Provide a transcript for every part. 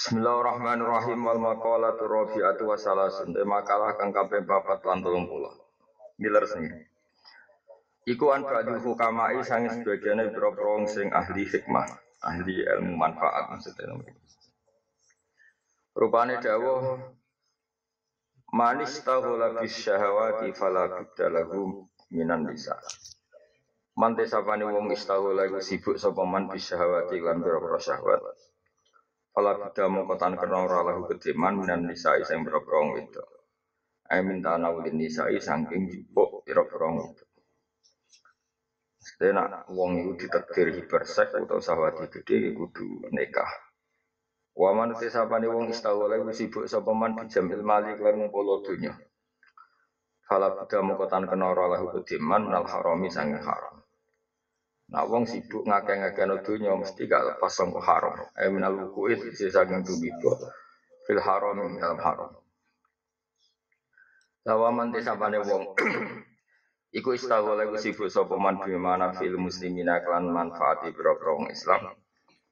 Bismillahirrahmanirrahim wal maqalatu rabi'atu wa salasun. Makalah kang kaping papat lan 30. Giler sing. Iku an ba'dul hukamai sang sebagiane boro sing ahli hikmah, ahli ilmu manfaat maksudnya. Rupane dawuh manis tahula bis syahawati fala budda lahu minan nisa. Sapane wong istahula iku sibuk sapa man bis syahawati lan boro syahwat. Fala bida mongkotan kena ora lahu kediman minan nisa'i sing boro-boro itu. Ai minta nawulin nisa'i saking jupuk boro-boro itu. Mesti nak wong iku ditakdir hipersek utawa sahwati gede kudu nikah. Wa man te sapane wong istawala iku sibuk sapa man bijamil mali lan ngumpul dunya. Fala bida mongkotan kena ora lahu kediman minal harami sange haram. Nah wong sibuk ngakeh-ngakeh dunya mesti gak lepas sangko haram. Eh minal wuku'i sisi saking tubibo fil haram dalam haram. Lawaman desapane wong Iku istaghola iku sibuk sapa man bimana fil muslimina klan manfaati biro Islam.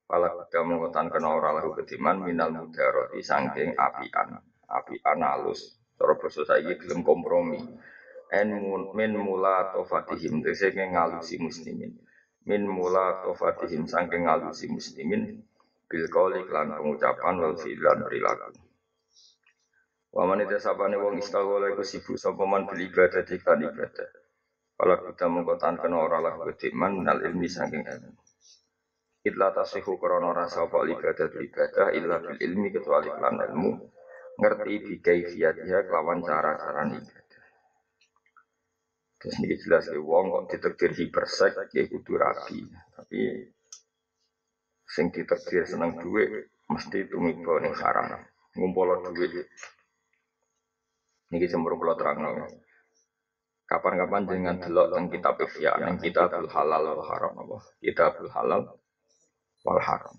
Pala kuda mengkotan kena ora lahu kediman minal mudaroti sangking apian. Apian halus. Cara basa saiki gelem kompromi. En min mula tofatihim tegese ngalusi muslimin min mula tofatihim sangking ngalusi muslimin bil kauli klan pengucapan wal fi'lan perilaku. Wa man sapane wong istaghala iku sibuk sapa man bil ibadah diklan ibadah. Kala kita mengkotan kena ora lah kediman minal ilmi sangking ilmu. Illa tasihu krono rasa apa ibadah ibadah illa bil ilmi kecuali klan ilmu. Ngerti bi kaifiyatiha kelawan cara-cara ibadah ini jelas ya, wong kok ditekdir hipersek, ya kudu rapi. Tapi sing ditekdir seneng duit, mesti tumiba ning haram. Ngumpul duit. Niki jemur kula terangno. Kapan-kapan jangan delok teng kitab Ihya, ning kitabul halal wal haram? Kitabul halal wal haram.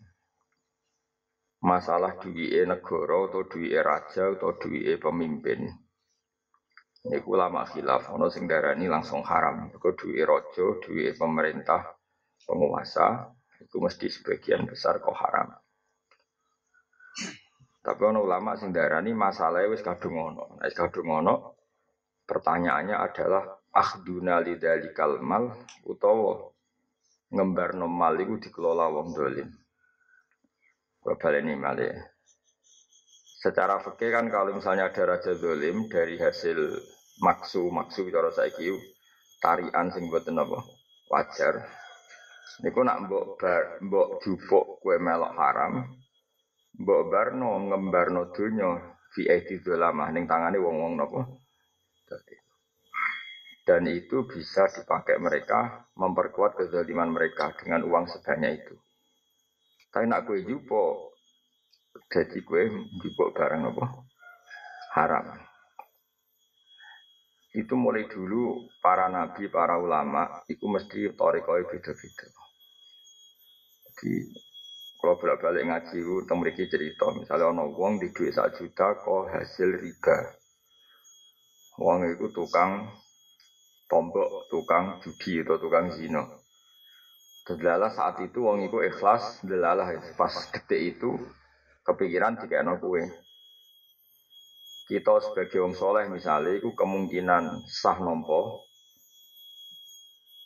Masalah duwike negara atau duwike raja atau duwike pemimpin Iku ulama khilaf, ono sing darani langsung haram. Iku duit rojo, duit pemerintah, penguasa, itu mesti sebagian besar kok haram. Tapi ono ulama sing darani masalahnya wis kadung ono. Wis kadung pertanyaannya adalah akhduna lidzalikal mal utawa ngembar mal iku dikelola wong dolim. Gue baleni malih. Secara fikih kan kalau misalnya ada raja dolim dari hasil maksu maksu cara saiki tarian sing buat apa wajar. Niku nak mbok bar mbok jupuk kue melok haram, mbok barno ngembarno donya fi aidi dolamah ning tangane wong-wong napa. Dan itu bisa dipakai mereka memperkuat kezaliman mereka dengan uang sebanyak itu. Tapi nak kue jupuk jadi gue jupuk barang apa? Haram. Itu mulai dulu para nabi, para ulama, itu mesti torikoi beda-beda. Jadi kalau bolak-balik ngaji itu temriki cerita, misalnya ono wong di duit sak juta kok hasil riba. Wong itu tukang tombok, tukang judi atau tukang zino. Delalah saat itu wong itu ikhlas, delalah pas detik itu kepikiran enak kue. Kita sebagai orang soleh misalnya, itu kemungkinan sah nompo,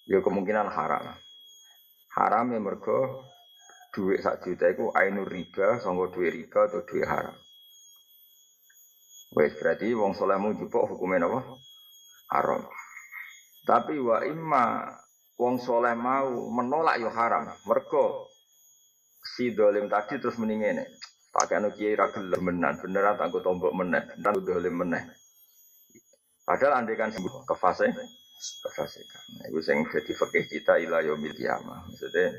ya kemungkinan haram. Haram yang mergo duit sak juta itu ainur riba, sanggo duit riba atau duit haram. Wes berarti wong soleh mau jupuk hukumnya apa? Haram. Tapi wa imma wong soleh mau menolak yo haram. Mergo si dolim tadi terus mendingin Pakai anu kiai ra gelem menan, beneran tak tombok meneh, nang dolim meneh. Padahal andai kan sembuh ke fase ke fase kan. Nah, iku sing dadi fikih kita ila yaumil kiamah. Maksudnya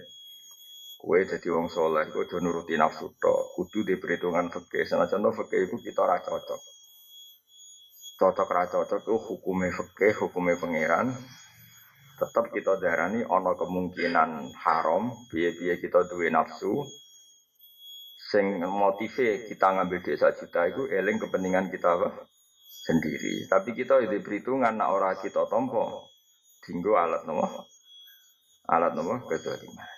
kue jadi wong soleh, kue udah nuruti nafsu tok, kudu di perhitungan fikih. Senajan to fikih itu kita ra cocok. Cocok ra cocok itu hukumnya fikih, hukumnya pangeran. Tetap kita darani ono kemungkinan haram, biaya-biaya kita duwe nafsu, sing motive kita ngambil duit satu juta itu eling kepentingan kita apa? sendiri. Tapi kita itu perhitungan nak ora kita tompo tinggu alat nopo alat nopo kedoliman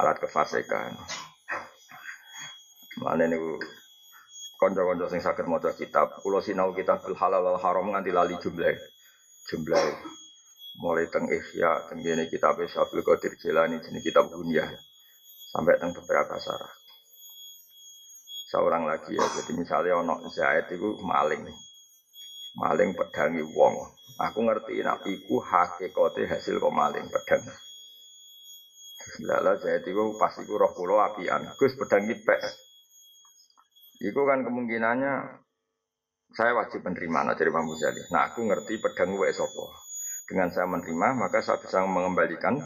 alat kefasikan. Mana niku konco-konco sing sakit maca kitab, kula sinau kitab halal wal haram nganti lali jumlah. Jumlah mulai teng Ihya, teng kene kitab Syafil Qadir Jilani jenis kitab dunia sampai teng beberapa sarah. Seorang lagi ya, jadi misalnya ono Zaid itu maling. Maling pedangi wong. Aku ngerti nak iku hakikate hasil kok maling pedang. Lala Zaid itu pas iku roh kula apian. Gus pedang pek. Iku kan kemungkinannya saya wajib menerima nah dari Ghazali. Nah aku ngerti pedang wae. Dengan saya menerima maka saya bisa mengembalikan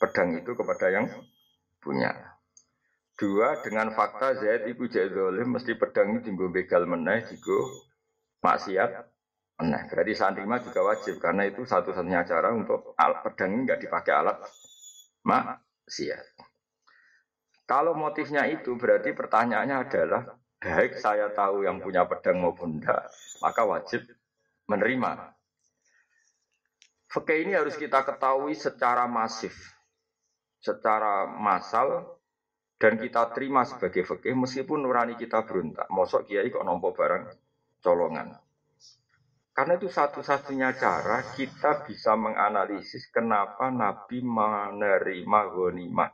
pedang itu kepada yang punya. Dua dengan fakta Zaid iku zalim mesti pedang itu tinggal begal meneh jigo maksiat meneh. Berarti saya terima juga wajib karena itu satu-satunya cara untuk alat pedang ini nggak dipakai alat maksiat. Kalau motifnya itu berarti pertanyaannya adalah baik saya tahu yang punya pedang maupun tidak, maka wajib menerima. Fakih ini harus kita ketahui secara masif, secara massal, dan kita terima sebagai fakih meskipun nurani kita berontak. Mosok kiai kok nompo barang colongan. Karena itu satu-satunya cara kita bisa menganalisis kenapa Nabi menerima ghanimah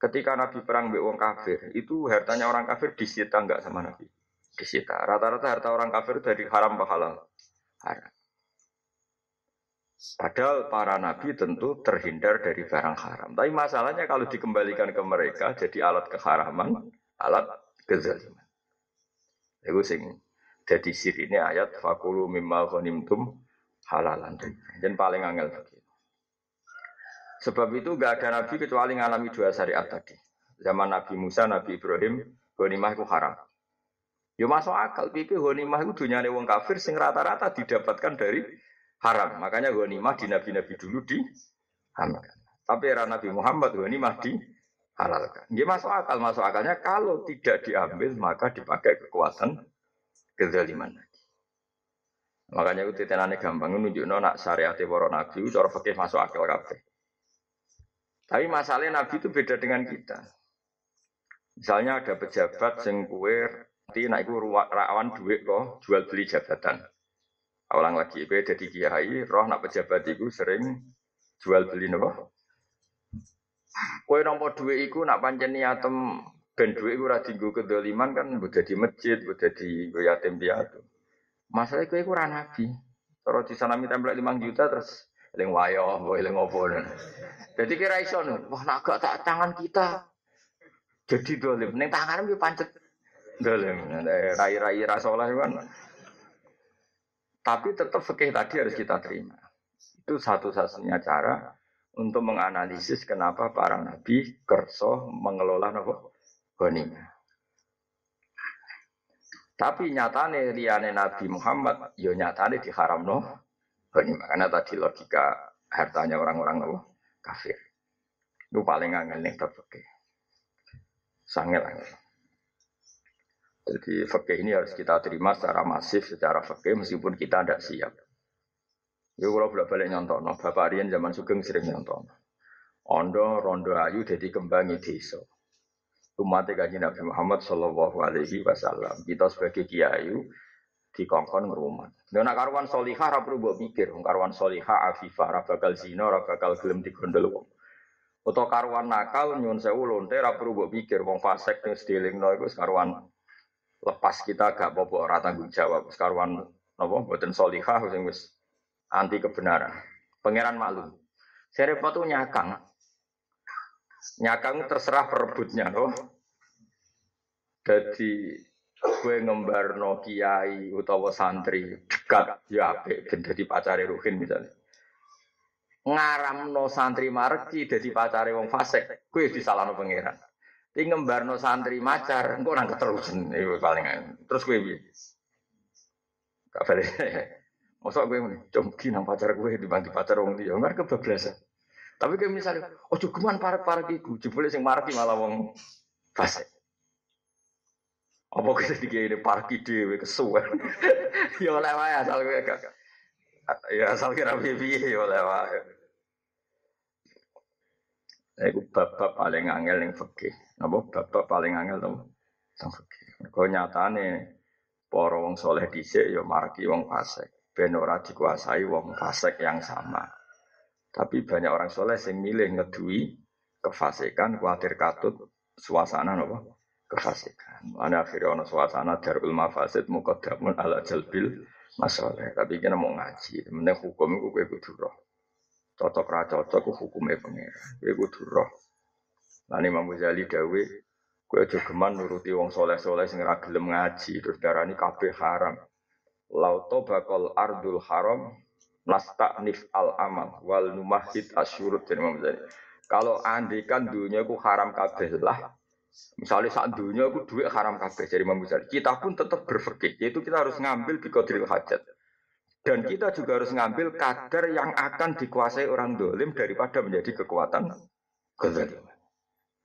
Ketika Nabi perang mbek wong kafir, itu hartanya orang kafir disita enggak sama Nabi? Disita. Rata-rata harta orang kafir dari haram ke. Haram. Padahal para nabi tentu terhindar dari barang haram. Tapi masalahnya kalau dikembalikan ke mereka jadi alat keharaman, alat kezaliman. Itu sing jadi sirine ayat fakulu mimma ghanimtum halalan. Dan paling angel begitu. Sebab itu gak ada nabi kecuali ngalami dua syariat tadi. Zaman Nabi Musa, Nabi Ibrahim, ghanimah itu haram. Ya masuk akal, pipi ghanimah itu dunia wong kafir sing rata-rata didapatkan dari haram. Makanya ghanimah di nabi-nabi dulu di haram. Tapi era Nabi Muhammad ghanimah di halalkan. Dia masuk akal, masuk akalnya kalau tidak diambil maka dipakai kekuatan kezaliman lagi. Makanya itu titenane gampang nunjuk nak syariat para nabi, cara fikih masuk akal kabeh. Tapi masalahnya Nabi itu beda dengan kita. Misalnya ada pejabat sing nanti naik rawan duit kok jual beli jabatan. Awalang lagi kue jadi kiai, roh nak pejabat itu sering jual beli nopo. Kue nompo duit itu nak pancen niatem ben duit itu radi gue kedoliman kan buat di masjid, buat di yatim piatu. Masalah kue kurang nabi. Kalau di sana minta 5 juta terus eling wayo, mbok eling opo. Jadi kira iso wah nak gak tak tangan kita. Jadi dolim, ning tangan yo pancet dolim. Rai-rai rasolah kan. Tapi tetap fikih tadi harus kita terima. Itu satu-satunya cara untuk menganalisis kenapa para nabi kerso mengelola nopo ghanimah. Tapi nyatane liyane Nabi Muhammad, yo nyatane diharamno ghanimah. Karena tadi logika hartanya orang-orang apa? Kafir. Itu paling angel nih fakih. Sangel angel. Jadi fakih ini harus kita terima secara masif, secara fakih meskipun kita tidak siap. Ya kalau bolak balik nyontok, no. Bapak Rian zaman Sugeng sering nyontok. Ondo rondo ayu jadi kembangi desa. Umat kaji Nabi Muhammad Shallallahu Alaihi Wasallam. Kita sebagai kiai dikongkon ngerumat. Nek nak karuan solihah ora perlu mbok mikir, karuan solihah afifah ora bakal zina, ora bakal gelem digondol wong. Utawa karuan nakal nyun sewu lonte ora perlu mbok mikir, wong fasik ning stilingno iku karuan lepas kita gak apa-apa ora tanggung jawab. Karuan napa mboten solihah sing wis anti kebenaran. Pangeran maklum. Serepot tuh nyakang. Nyakang terserah perebutnya loh. Jadi kue no kiai utawa santri dekat ya apik ben dadi pacare Ruhin misalnya. no santri marki dadi pacare wong fasik, kue disalahno pangeran. Tapi no santri macar, engko nang keterusan iku paling. Terus kue piye? Boleh. Mosok kowe cumki nang pacar kowe dibantu pacar wong liya, ngar kebablasan. Tapi kayak misalnya, oh cukuman parek-parek iku, jebule sing marki malah wong fasik. Apa kita dikira ini parki dewe kesuwen. ya oleh wae asal gue gak. Ya asal kira piye ya oleh wae. Iku bab-bab paling angel yang fikih. Napa bab-bab paling angel to? Fikih. Kau nyatane para wong soleh dhisik ya marki wong fasik. Ben ora dikuasai wong fasik yang sama. Tapi banyak orang soleh yang milih ngedui kefasikan, khawatir katut suasana nopo kefasikan. Mana akhirnya ono suasana darul mafasid muqaddamun ala jalbil masalah. Tapi kita mau ngaji, mending hukum itu gue kudu. Cocok ra cocok ku hukumnya pengira. Gue kudu roh. Lani Imam Ghazali dawe, gue aja geman nuruti wong soleh-soleh sing ra gelem ngaji terus darani kabeh haram. Lauto bakal ardul haram nif al amal wal numahid asyurut jadi Imam Ghazali. Kalau andikan dunia ku haram kabeh lah, Misalnya saat dunia aku duit haram kabeh jadi Imam Kita pun tetap berfikir, yaitu kita harus ngambil biqadril hajat. Dan kita juga harus ngambil kadar yang akan dikuasai orang dolim daripada menjadi kekuatan kezaliman.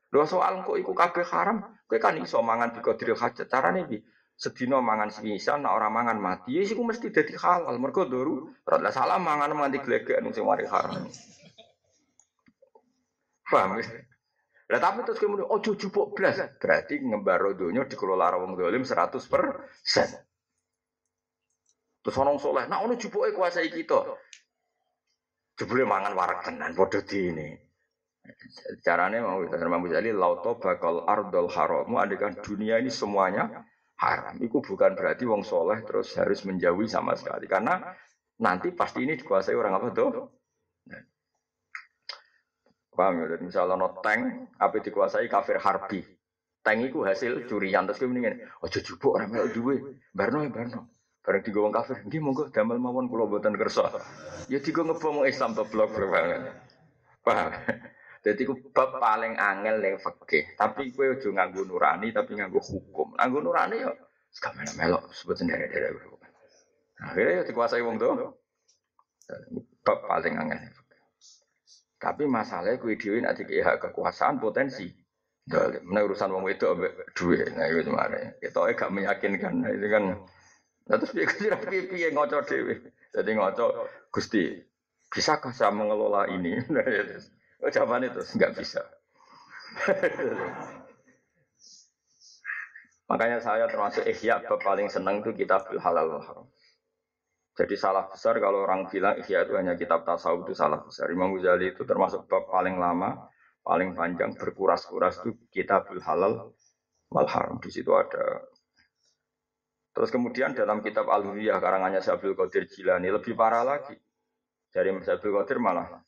Dua soal kok ikut kabeh haram, kowe kan iso mangan biqadril hajat. Carane bi sedina mangan semisal, nak orang mangan mati, ya sih mesti jadi halal. Mergo doru, rada salah mangan mandi glegek sing mari haram. Paham ya? Lah tapi terus kemudian oh jupuk belas berarti ngembaro dunia dikelola wong dolim 100 persen. Terus orang soleh, nah ono jupuke kuasai kita. Jebule mangan warak tenan padha ini. Caranya mau kita Imam Ghazali lauto bakal ardol haramu adegan dunia ini semuanya haram. Itu bukan berarti wong soleh terus harus menjauhi sama sekali karena nanti pasti ini dikuasai orang apa tuh? Paham ya? Misalnya no tank, apa dikuasai kafir harbi. Tank itu hasil curian terus kemudian, oh jujubuk orang melok duwe, barno ya barno. Bareng tiga orang kafir, gini monggo damel mawon kulo buatan kersa. Ya tiga ngebom Islam to blok banget. Paham? Jadi ku bab paling angel yang fakih. Tapi kue ojo nganggu nurani, tapi nganggu hukum. Nganggu nurani ya, sekarang melok sebut sendiri dari Akhirnya ya dikuasai wong tuh. Bab paling angel. Tapi masalahnya kue dewi nanti kekuasaan potensi. Mana urusan wong itu duit, nah itu mana? Kita gak meyakinkan, nah, itu kan. Nah terus dia kira pipi yang ngocok dewi. Jadi ngocok gusti, bisakah saya mengelola ini? Ya, oh, itu nggak bisa. Makanya saya termasuk ihya paling senang itu kitab halal haram. Jadi salah besar kalau orang bilang Ihya itu hanya kitab tasawuf itu salah besar. Imam Ghazali itu termasuk bab paling lama, paling panjang berkuras-kuras itu kitabul halal wal haram. Di situ ada. Terus kemudian dalam kitab Al-Huriyah karangannya Syabdul Qadir Jilani lebih parah lagi. Dari Syabdul Qadir malah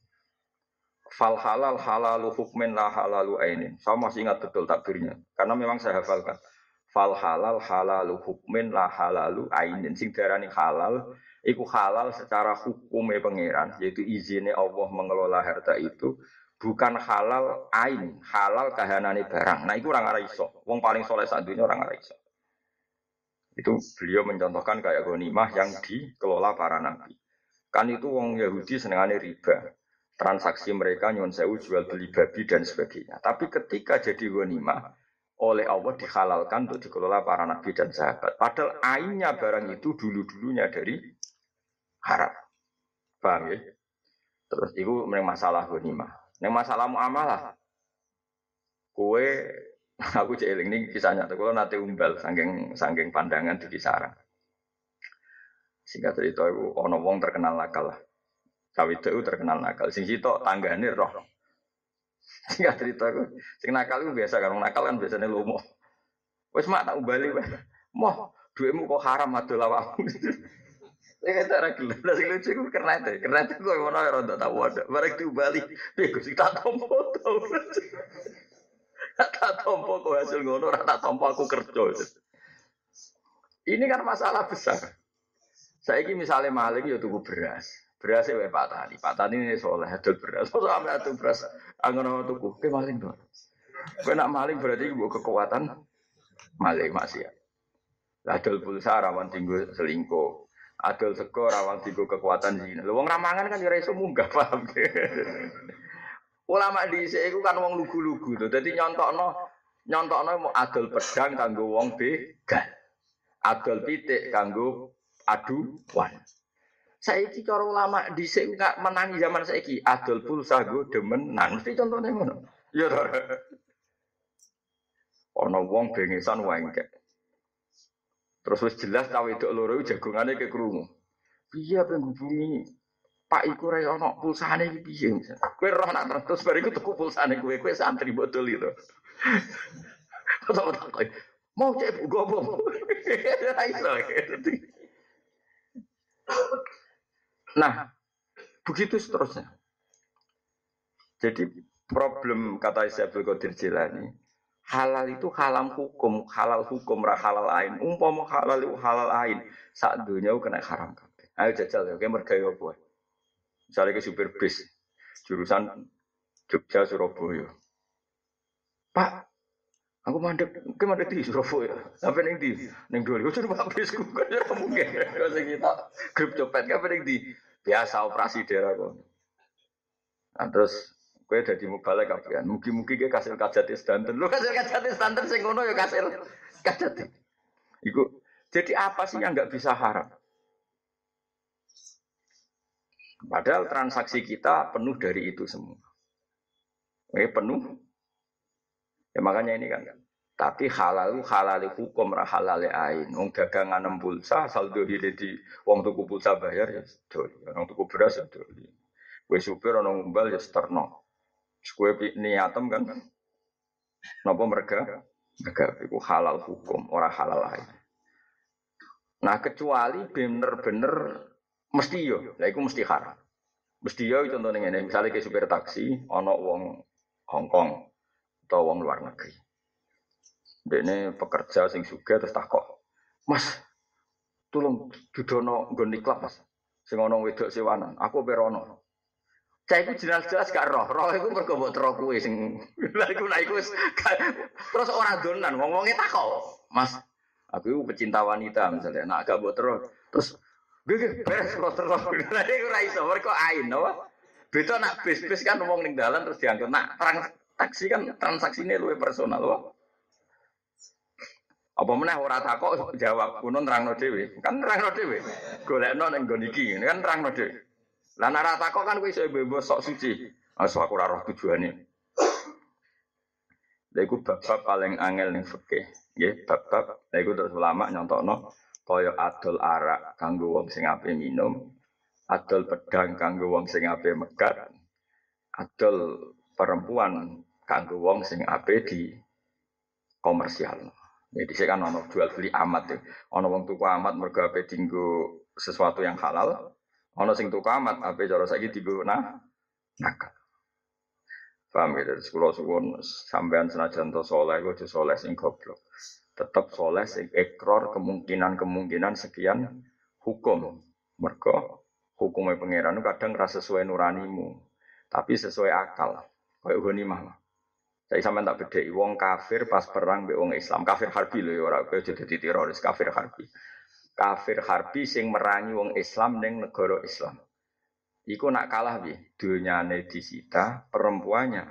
fal halal halalu hukmin la halalu ainin. Saya masih ingat betul takbirnya karena memang saya hafalkan. Fal halal halalu hukmin la halalu ainin. Sing darani halal Iku halal secara hukumnya pangeran, yaitu izinnya Allah mengelola harta itu bukan halal ain, halal kahanane barang. Nah itu orang arah iso. Wong paling soleh saat dunia orang arah iso. Itu beliau mencontohkan kayak ghanimah yang dikelola para nabi. Kan itu wong Yahudi senengannya riba. Transaksi mereka nyuwun sewu jual beli babi dan sebagainya. Tapi ketika jadi ghanimah, oleh Allah dihalalkan untuk dikelola para nabi dan sahabat. Padahal ainnya barang itu dulu-dulunya dari haram. Paham ya? Terus itu masalah ghanimah. Neng masalah muamalah. Kue aku cek ini kisahnya tuh kalau nanti umbal sangking sangking pandangan di kisaran. Singkat cerita itu ono wong terkenal nakal lah. Itu terkenal nakal. Sing sitok tanggane roh. Singkat cerita itu, sing nakal itu biasa kan, nakal kan biasanya lomo. Wes mak tak umbali wes. Moh, duitmu kok haram adol awakmu. Ya kata orang gila, nasi lucu itu keren deh, keren tuh gue mau nanya rontok tahu ada, bareng tuh Bali, gue sih tak tau, tak tompo kau hasil ngono, tak tompo aku kerja. Ini kan masalah besar. Saya ini misalnya malik ya tuku beras, beras ya Pak Tani, Pak Tani ini soalnya ada beras, so sampai ada beras, angon tuku, ke maling dong. Gue nak maling berarti gue kekuatan maling masih ya. Adol pulsa rawan tinggal selingkuh, adol sego rawang digo kekuatan zina. Lho wong ramangan kan ya iso munggah, paham Ulama dhisik iku kan wong lugu-lugu to. Dadi nyontokno nyontokno mau adol pedang kanggo wong begal. Adol pitik kanggo aduan. Saiki cara ulama dhisik enggak menangi zaman saiki adol pulsa go demenan. Mesti contohnya ngono. Iya to. Ana wong bengesan wengkek. Terus jelas cawe itu loro jagongane ke krungu. Piye penghubungi Pak iku ra ono pulsane iki piye? Kowe roh nak terus bariku tuku pulsane kowe, kowe santri botol itu. Kok Mau cek gobo. Ra. Nah, begitu seterusnya. Jadi problem kata Syaikhul Qadir Jilani, halal itu halam hukum, halal hukum ra halal ain. Umpama halal itu halal ain, sak dunia kena haram. Ayo jajal ya, kayak mergaya apa? Misalnya ke supir bis, jurusan Jogja Surabaya. Pak, aku mandek, ke mandek di Surabaya. Apa ning di? Ning dua ribu coba bis ku kan ya mungkin. Kalau kita grup copet apa ning di? Biasa operasi daerah kok. Nah, terus Kue jadi mubalek kafian. Mugi-mugi ke kasil kajati standar. Lu kasil kajati standar sing ngono ya kasil kajati. Iku. Jadi apa sih yang nggak bisa haram? Padahal transaksi kita penuh dari itu semua. Eh penuh. Ya makanya ini kan. Tapi halal halal hukum ra halal ain. Wong dagangan nem pulsa saldo di wong tuku pulsa bayar ya doli. Wong tuku beras ya doli. Wes supir ana ngumbal ya sterno. Kue niatem kan, nopo mereka, mereka itu halal hukum, orang halal lain. Nah kecuali bener-bener mesti yo, lah itu mesti haram. Mesti yo contohnya ini, misalnya ke supir taksi, ono wong Hong Kong atau wong luar negeri. Ini pekerja sing suga terus takok, Mas, tolong dudono gondi klub mas. Sing ono wedok sewanan, aku berono. Cah itu jelas-jelas gak roh, roh itu mergo mbok tero kuwe sing lha iku lha iku terus ora donan wong-wonge takok. Mas, aku itu pecinta wanita misalnya, nak gak mbok terus Gue beres kalau terus, lha iku ora iso mergo ain apa? Beda nak bis-bis kan ngomong ning dalan terus diangkut. Nak transaksi kan transaksinya luwih personal loh. Apa meneh ora takok jawab kuno nerangno dhewe. Kan nerangno dhewe. Golekno ning nggon iki kan nerangno dhewe. Lah nek kok kan kowe iso bebas sok suci. Asal aku ora roh tujuane. Lha iku bab-bab paling angel ning fikih. Nggih, bab-bab lha iku terus ulama nyontokno kaya adol arak kanggo wong sing ape minum, adol pedang kanggo wong sing ape megat, adol perempuan kanggo wong sing ape di komersial. Jadi saya kan ono jual beli amat ya. Ono wong tuku amat mergo ape dinggo sesuatu yang halal, Ono sing tuku amat, apa cara saiki digo nah nakal. Paham ya, dari sekolah suwun sampean senajan to gue soleh sing goblok. Tetap soleh sing ekor kemungkinan-kemungkinan sekian hukum. Mergo hukumnya pangeran kadang rasa sesuai nuranimu, tapi sesuai akal. Kayak gue mah. Saya sampean tak beda, wong kafir pas perang be wong Islam, kafir harbi loh ya kowe jadi teroris kafir harbi kafir harbi sing merangi wong Islam ning negara Islam. Iku nak kalah bi, dunyane disita, perempuannya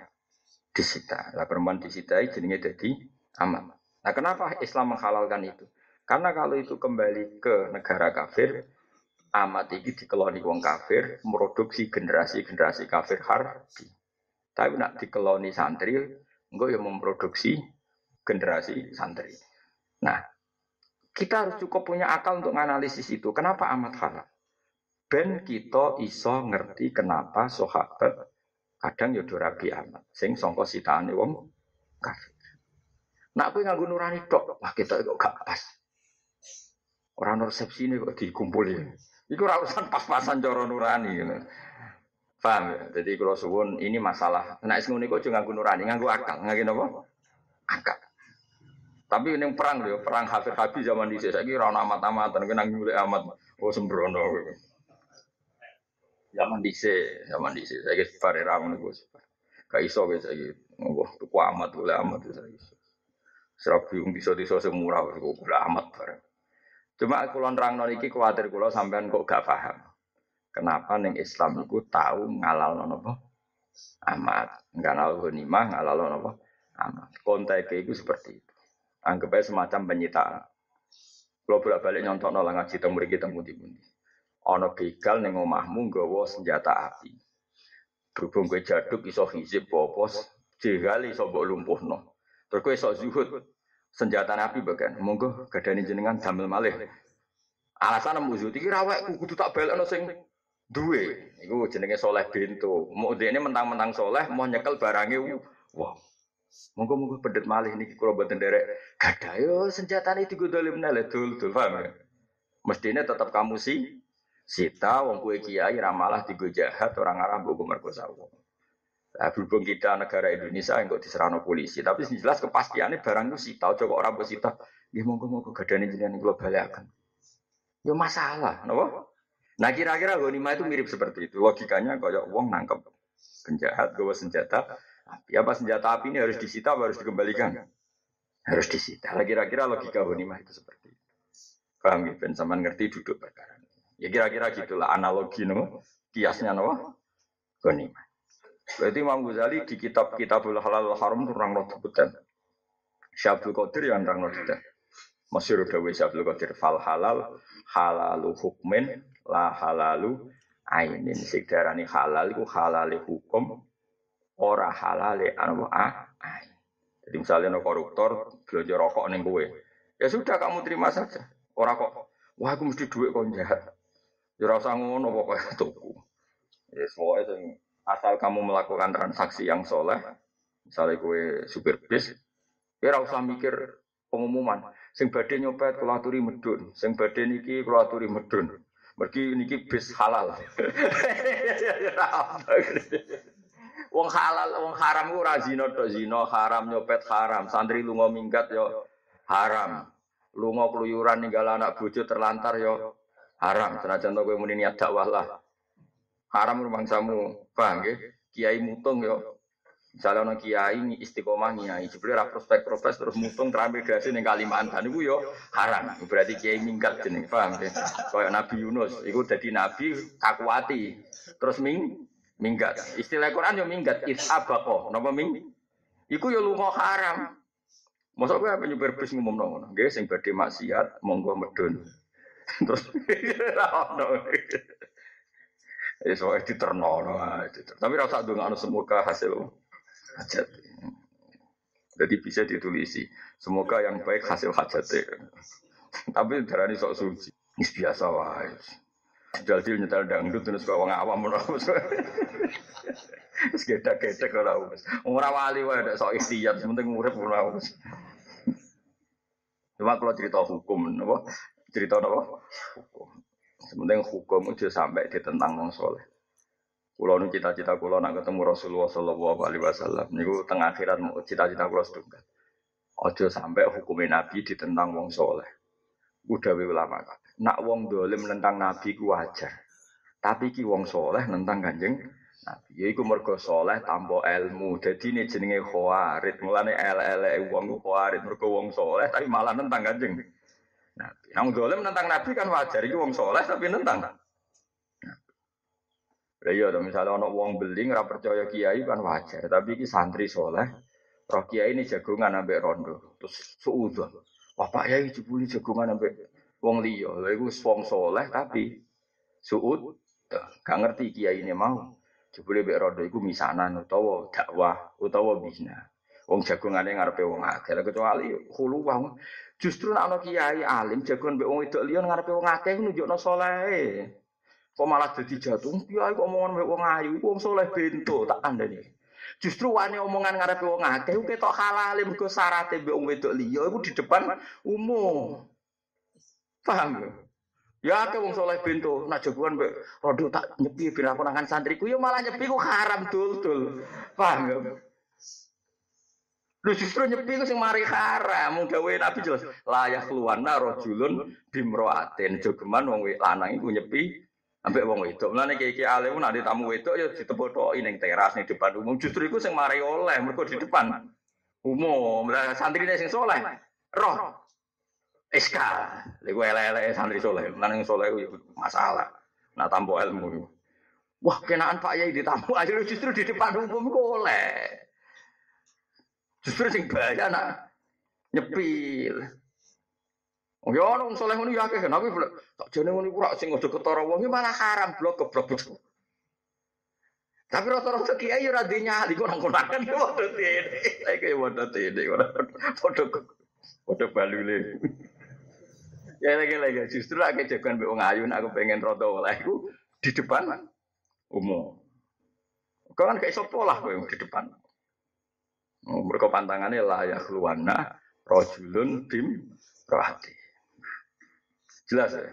disita. Lah perempuan disita jenenge jadi amat. Nah kenapa Islam menghalalkan itu? Karena kalau itu kembali ke negara kafir, amat ini dikeloni wong kafir, produksi generasi-generasi kafir harbi. Tapi nak dikeloni santri, enggak yang memproduksi generasi santri. Nah, kita harus cukup punya akal untuk menganalisis itu. Kenapa amat halal? Ben kita iso ngerti kenapa sahabat kadang yodo ya amat. Sing songko sitaane wong kafir. Nak kowe nganggo nurani tok, wah kita kok gak pas. Orang resepsi ini kok dikumpuli. Iku urusan pas-pasan cara nurani. Gitu. Paham ya? Jadi kalau suwun ini masalah. Nah, sing ngono iku aja nganggo nurani, nganggo akal. Nganggo napa? Akal. Tapi ini perang loh, perang Hafir Habib zaman di saya kira orang amat amatan, kena nyulek amat, oh sembrono. Zaman di zaman saya sebar ramu nih bos. Gak iso guys saya oh tuh amat, boleh amat saya. Serabi bisa bisa semurah, kok boleh amat bareng. Cuma aku nerang niki khawatir kulo sampean kok gak paham. Kenapa neng Islam itu tahu ngalal nopo amat, nggak ngalal ghanimah, ngalal nopo amat. Kontek itu seperti itu. Anggap aja semacam penyitaan. Kalau bolak balik nyontok nolak ngaji temu kita temu di Ono begal neng omahmu nggawa senjata api. Berhubung gue jaduk iso hizib popos Jegali iso mbok lumpuhno. Terus sok zuhud. Senjata Nabi bagian, monggo gadani jenengan damel malih. Alasan mu zuhud iki rawek kudu tak balekno sing duwe. Iku jenenge soleh bintu. Mau ini mentang-mentang soleh mau nyekel barangnya wah. Monggo-monggo pedet malih niki kula boten derek. Gadah yo senjatane digo dolim nale dul dul paham ya. Mestine tetap kamu sih sita wong kue kiai ramalah digo jahat orang Arab mbok merkosa wong. Nah, berhubung kita negara Indonesia yang kok diserang polisi, tapi jelas kepastiannya barang itu sita, coba orang bersita, dia mau monggo gadane jenengan kula balakan. Ya masalah, napa? Nah kira-kira ghanimah itu mirip seperti itu. Logikanya kayak uang nangkep penjahat, gawa senjata api. Apa senjata api ini harus disita, harus dikembalikan? Harus disita. Kira-kira logika ghanimah itu seperti itu. Paham ya? Ben sama ngerti duduk perkara. Ya kira-kira gitulah analogi no, kiasnya no, ghanimah. Berarti Imam Ghazali di kitab Kitabul Halal Haram itu orang not betul. Syabdul Qadir yang orang not betul. Masyur dawe Syabdul Qadir fal halal halalu hukmin la halalu ainin sing darani halal iku halale hukum ora halale anu ah Jadi misalnya no koruptor belanja rokok neng gue, ya sudah kamu terima saja. Ora kok, wah aku mesti duit kok jahat. Ya rasa ngono pokoknya tuku. Ya semua itu asal kamu melakukan transaksi yang soleh, misalnya kue supir bis, ya usah mikir pengumuman. Sing badhe nyopet kula aturi medun, sing badhe niki kula aturi medun. Mergi niki bis halal. wong halal, wong haram ku ora zina haram nyopet haram, santri lunga minggat yo haram. Lunga keluyuran ninggal anak bojo terlantar yo haram. Senajan to kowe muni niat dakwah lah. Haram rumangsamu, paham nggih? Kiai mutung yo. Misalnya orang kiai istiqomah kiai, sebenarnya prospek prospek terus mutung terambil gasi nih Kalimantan itu yo haram. Berarti kiai minggat jenis, paham ya? Kayak Nabi Yunus, itu jadi nabi kakuati, terus ming minggat. Istilah Quran yo minggat, isabako, nopo ming? Iku yo lunga haram. Masa gue apa nyuper bis ngomong ngono, nggih sing badhe maksiat monggo medun. Terus Ya soalnya diterno, tapi rasa dong anu semoga hasil hajat. Jadi bisa ditulisi. Semoga yang baik hasil hajatnya. tapi darani sok suci. Ini biasa wae. Jadi nyetel dangdut terus kok wong awam menawa. Wis gedek-gedek ora wis. Ora wali wae nek sok ikhtiyat penting urip ora wis. Cuma kalau cerita hukum? Cerita apa? Hukum. Sementing hukum itu sampai ditentang wong soleh. Kulo nu cita-cita kulo nak ketemu Rasulullah Shallallahu Alaihi Wasallam. Niku tengah akhirat cita-cita kulo sedungkan. Ojo sampai hukumnya Nabi ditentang wong soleh. Udah ulama. Nak wong dolim tentang Nabi ku wajar. Tapi ki wong soleh tentang kanjeng Nabi. Ya iku mergo soleh tanpa ilmu. Jadi ini jenenge khawarid. Mulane ele-ele wong ku khawarid. Mergo wong soleh tapi malah tentang kanjeng Nabi. Nang dolim tentang Nabi kan wajar itu wong soleh tapi nentang. Lah iya misalnya ono wong beling ora percaya kiai kan wajar, tapi iki santri soleh, roh kiai ini jagongan ambek rondo, terus suudzon. Wah Pak Yai jebuli jagongan ambek wong liya. Lha iku wong soleh tapi suud gak ngerti kiai ini mau. Jebule mbek rondo iku misanan utawa dakwah utawa bina. Wong jagongane ngarepe wong akeh, kecuali hulu wong Justru nak ono kiai alim jagoan mbek wong wedok liya ngarepe wong akeh nunjukno saleh. Kok malah dadi jatuh kiai kok omongan mbek wong ayu iku wong saleh bento tak kandhani. Justru wani omongan ngarepe wong akeh ketok halal mergo syaratte mbek wong wedok liya iku di depan umum. Paham ya? Ya akeh wong saleh bento nak jagoan mbek rodo tak nyepi ben aku nangan santriku ya malah nyepi ku haram dul-dul. Paham ya? Lu justru nyepi ku sing mari haram, gawe Nabi jelas layak keluarna rajulun bimroatin jogeman wong lanang iku nyepi ambek wong wedok. Mulane iki alim nek tamu wedok ya ditepothoki ning teras ning depan umum. Justru iku sing mari oleh mergo di depan umum. Santrine sing soleh roh SK. Lha ele-ele santri soleh. Nang soleh masalah. Nah tampo ilmu. Wah, kenaan Pak Yai ditamu aja justru di depan umum kok oleh. Justru sing bahaya nak nyepil. Oh ya orang soleh ngono ya akeh nabi tak jane ngono iku sing aja ketara wong malah haram blok keblok. Tapi rata-rata kiai ora di nyali kok nang konakan padha tene. Lha kaya padha tene ora padha padha balule. Ya lagi lagi justru aku jagoan mbek wong aku pengen rada oleh di depan umum. Kau kan kayak sopo lah kowe di depan. Oh, mereka pantangannya lah ya keluarna rojulun bim rohati. Jelas ya.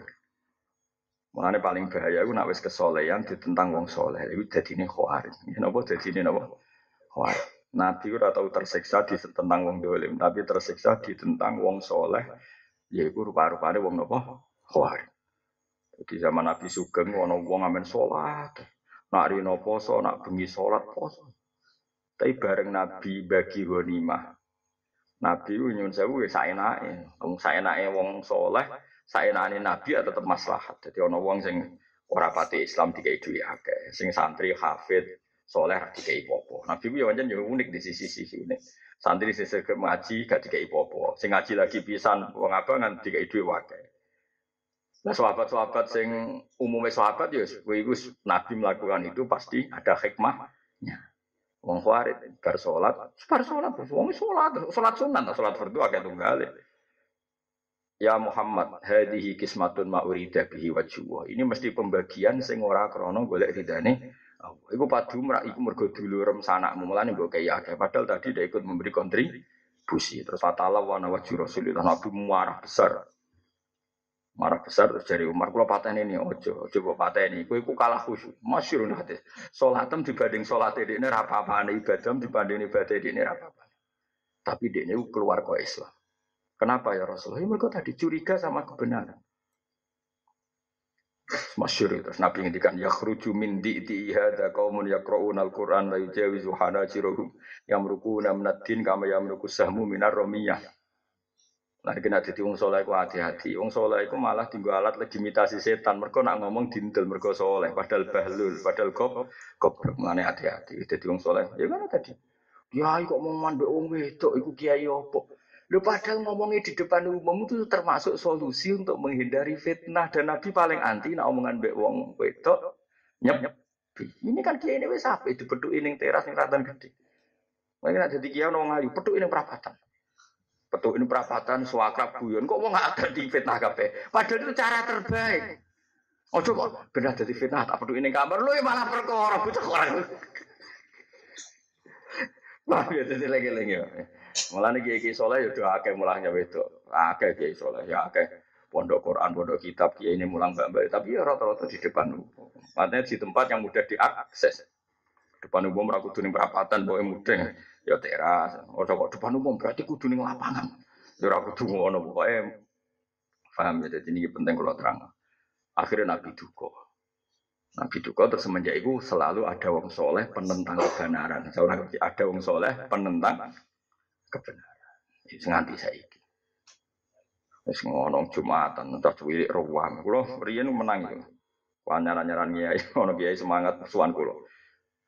Makanya paling bahaya itu nak wis kesolehan ditentang wong soleh. Itu jadi ini khawarin. Ini apa jadi ini apa? Khawarin. Nabi udah tahu tersiksa di tentang wong dolim, tapi tersiksa di tentang wong soleh, yaitu rupa-rupanya wong nopo khawarin. Jadi zaman Nabi Sugeng, wono wong amen sholat, Nak rino poso, nak bengi sholat poso. Tapi bareng Nabi bagi ghanimah. Nabi nyun sewu ya saenake. Wong saenake wong soleh, saenake Nabi ya tetep maslahat. Jadi ana wong sing ora pati Islam dikai duwe akeh, sing santri hafid soleh dikai popo. Nabi ku ya pancen ya unik di sisi-sisi unik. Santri sing ngaji gak dikai popo. Sing ngaji lagi pisan wong abangan dikai duwe akeh. Nah sahabat-sahabat sing umumnya sahabat ya, itu Nabi melakukan itu pasti ada hikmahnya. Wong Khawarid bar salat, bar salat, wong salat, salat sunat, salat fardu akeh tunggal. Ya Muhammad, hadhihi kismatun ma urida bihi wajhuwa. Ini mesti pembagian sing ora krana golek ridane Allah. Iku padu merak iku mergo dulurem sanakmu, mulane mbok kaya akeh padahal tadi dia ikut memberi kontribusi. Terus fatala wa wajhu Rasulullah Nabi marah besar marah besar terus dari Umar kula paten ini ojo ojo kok pateni. Kowe iku kalah khusyuk. Masyhur hadis. Salatem dibanding salat ini ra apa-apane ibadah dibanding ibadah ini ra apa-apa tapi ini keluar kok Islam. Kenapa ya Rasulullah? Ya, mereka tadi curiga sama kebenaran. Masyhur terus Nabi ngendikan ya khruju min di'ti hadza qaumun yaqra'una al-Qur'an wa yujawizu hanajiruhum yamrukuna minad din kama yamruku sahmu minar ramiyah Nah, kena jadi wong soleh ku hati-hati. Wong soleh ku malah tinggu alat legitimasi setan. Mereka nak ngomong dintel mereka soleh. Padahal bahlul, padahal kop, kop mana hati-hati. Jadi wong soleh. Ya mana tadi? Ya, kok mau mandek wong wedok, iku kiai opo. Lu padahal ngomongnya di depan umum itu termasuk solusi untuk menghindari fitnah dan Nabi paling anti nak omongan mbek wong wedok nyep nyep. Ini kan kiai ini wes apa itu beduk ini teras yang ratan gede. Mungkin ada tiga orang ngayu, beduk ini perapatan. Petuk ini perapatan suakrab guyon kok mau nggak ada di fitnah kape. Padahal itu cara terbaik. Oh coba benar jadi fitnah tak peduli ini kamar lu malah perkara bocah orang. Wah ya jadi lagi-lagi. Malah nih kiai soleh ya akeh mulahnya itu. Akeh kiai soleh ya akeh pondok Quran, pondok kitab kiai ini mulang mbak Tapi ya rata-rata di depan umum. Artinya di tempat yang mudah diakses. Depan umum rakutu ning perapatan boleh mudah ya teras. Ora kok depan umum berarti kudu ning lapangan. Ya ora kudu ngono pokoke. Paham ya, jadi ini penting kalau terang. Akhirnya Nabi duka. Nabi duka terus semenjak itu selalu ada wong soleh penentang kebenaran. Seorang ada wong soleh penentang kebenaran. Itu nganti saya ini. Wis ngono Jumatan, entah cuwilik ruang. Kulo riyen menang itu. Panyaran-nyaran kiai, ono kiai semangat suan kulo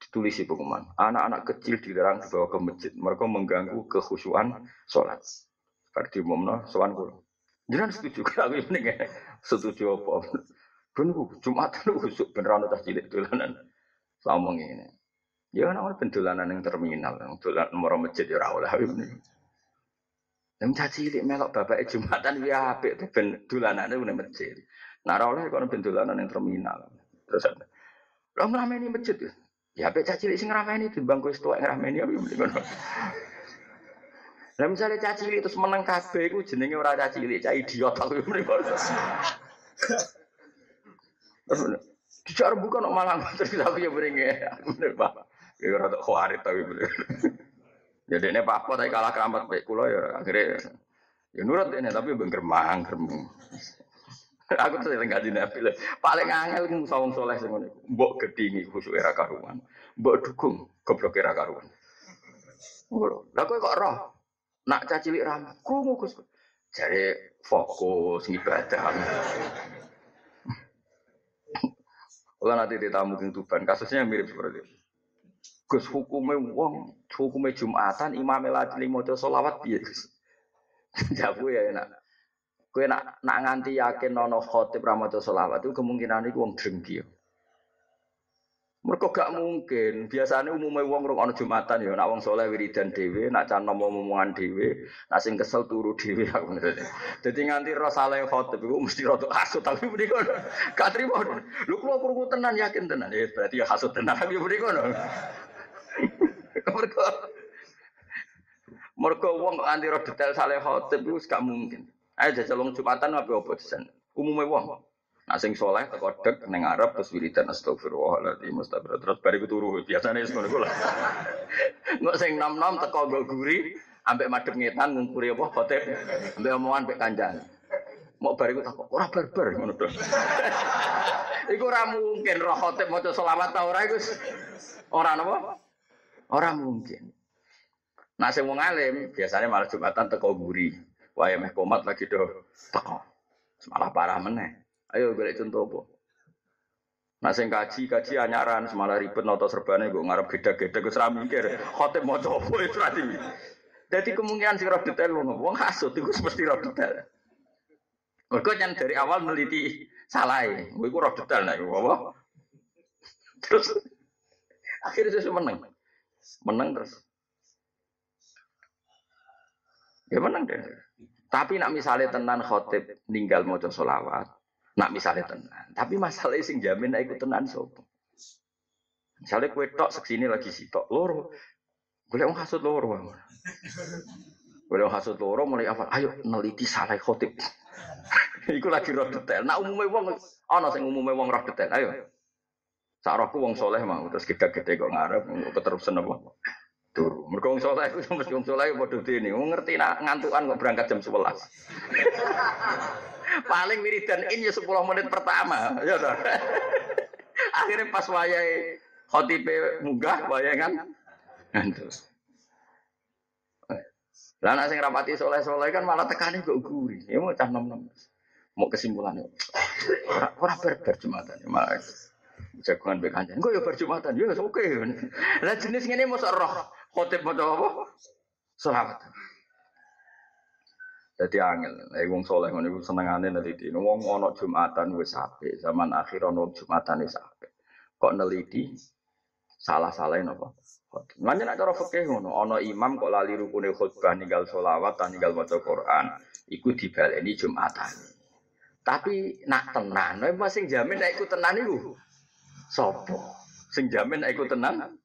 ditulis ibu kuman. Anak-anak kecil dilarang dibawa ke masjid. Mereka mengganggu kekhusyuan sholat. Seperti umumnya sowan kulo. Jangan setuju kalau ini setuju apa? Bener Jumat itu khusuk beneran tas cilik dolanan. Ngomong ini. Ya ana pendolanan yang terminal, dolan nomor masjid ya ora ini. Yang caci cilik melok bapak Jumatan ya apik itu ben dolanane nang masjid. Nah ora oleh kono ben dolanan yang terminal. Terus Lah ngrameni masjid ya. Ya apa caci cilik sing ngrameni bangku wis tuwek ngrameni apa mending ngono. Lah misale caci cilik terus meneng kabeh iku jenenge ora caci cilik, cah idiot aku ngono. Dijak bukan malang terus tapi ya beringe. Bener Pak. Ya ora tok khawarit tapi bener. Ya dene Pak tapi kalah keramat baik kula ya akhirnya ya nurut ini tapi ben gremang gremeng. Aku tuh sering ngaji nabi Paling angel kan sawung soleh sing ngono. Mbok gedingi khusuk era karuan. Mbok dukung goblok era karuan. Lah kok roh? Nak cacilik ramah. Krungu Gus. Jare fokus ibadah. Kalau nanti di tamu ke Tuban, kasusnya mirip seperti itu. Gus hukumnya wong, hukumnya Jumatan, imam lagi lima solawat biar. Jabu ya enak. Kue nak nak nganti yakin nono khotib ramadan solawat itu kemungkinan itu wong drengki. Mereka gak mungkin. Biasanya umumnya wong rong ana Jumatan ya nak wong soleh wiridan dhewe, nak can nomo omongan dhewe, nak sing kesel turu dhewe aku ngene. Dadi nganti ro saleh khotib iku mesti rada hasut tapi mriki kono. Gak trimo. Lho kula krungu tenan yakin tenan. Ya berarti ya hasut tenan tapi mriki kono. Mereka Mereka wong nganti ro detail saleh khotib iku gak mungkin. Ayo jajal wong Jumatan apa apa desan. Umumnya wong. Nah sing soleh teko dek ning Arab terus wiridan astagfirullahaladzim mustaqbil terus bariku turu biasane wis ngono kula. Engko sing nom-nom teko nggo guri ambek madhep ngetan ngungkuri apa khotib ambek omongan ambek kanjang. Mau bariku takok ora barbar ngono to. Iku ora mungkin roh khotib maca selawat ta ora iku ora napa? Ora mungkin. Nah sing wong alim biasanya malah Jumatan teko guri. Wae meh komat lagi do teko. Malah parah meneh. Ayo golek contoh apa? Nah sing kaji kaji anyaran semalah ribet noto serbane gue ngarep gede-gede gue seram mikir khotib mau coba itu tadi. Jadi kemungkinan sih roh detail wong wong hasut itu mesti roh detail. Mereka yang dari awal meneliti salah ya, gue roh detail gue apa? Terus akhirnya saya menang, menang terus. Ya menang deh. Tapi nak misalnya tenan khotib ninggal mau solawat, Nak misalnya tenan. Tapi masalah sing jamin ikut tenan sopo. Misalnya kue tok seksini lagi si tok loro. Boleh orang hasut loro. Boleh hasut loro mulai apa? Ayo neliti salah khotib. Iku lagi roh detail. Nak umumnya wong, ana sing umumnya wong roh detail. Ayo. Sarahku wong soleh mau terus gede-gede kok ngarep keterusan apa? Turu. Mergo wong soleh iku mesti wong soleh padha dene. Wong ngerti nak ngantukan kok berangkat jam 11. Paling wiridan ini ya 10 menit pertama. Ya toh. Akhirnya pas wayai khotibe munggah wayai kan. Terus. Lah nek sing rapati soleh-soleh kan malah tekane kok guri. Ya mau cah nom-nom. Mau kesimpulannya. Ora ora berber jumatan. Malah jagungan be kancan. Kok ya berjumatan. Ya oke. Lah jenis ngene mosok roh khotib maca apa? Selawat. Jadi angel, eh wong soleh ngono iku senengane neliti. Wong ana Jumatan wis apik, zaman akhir ana Jumatan wis apik. Kok neliti salah-salah napa? Lan nek cara fikih ngono, ana imam kok lali rukune khutbah ninggal selawat, ninggal maca Quran, iku dibaleni Jumatan. Tapi nak tenan, nek sing jamin nek iku tenan iku sapa? Sing jamin nek iku tenan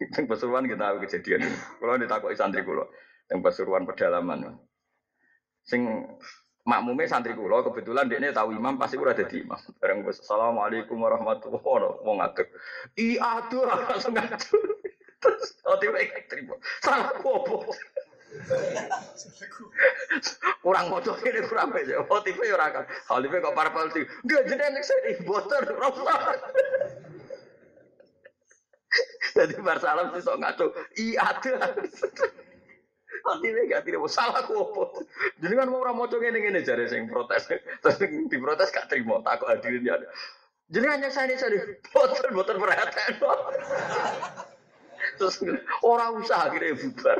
Sing Pasuruan kita tahu kejadian. Kalau ditakoki santri kula yang Pasuruan pedalaman. Sing makmume santri kula kebetulan dia ini tahu imam pasti udah ada di imam. Bareng assalamualaikum warahmatullahi wabarakatuh. Mau ngadeg. Iya aduh langsung ngatur. Terus oh tiba terima. Salah apa? kurang motor ini kurang aja. Oh tipe orang kan. Hal tipe kok para polisi. Dia jenenge saya di botol rasa. Jadi bersalam sih sok ngaco. Iya ada. Artinya gak tidak salah aku. Jadi kan mau ramu coba ini jadi sing protes. Terus diprotes gak terima. Takut hadirin ya. Jadi hanya saya ini saya botol botol perhatian. Terus orang usaha akhirnya bubar.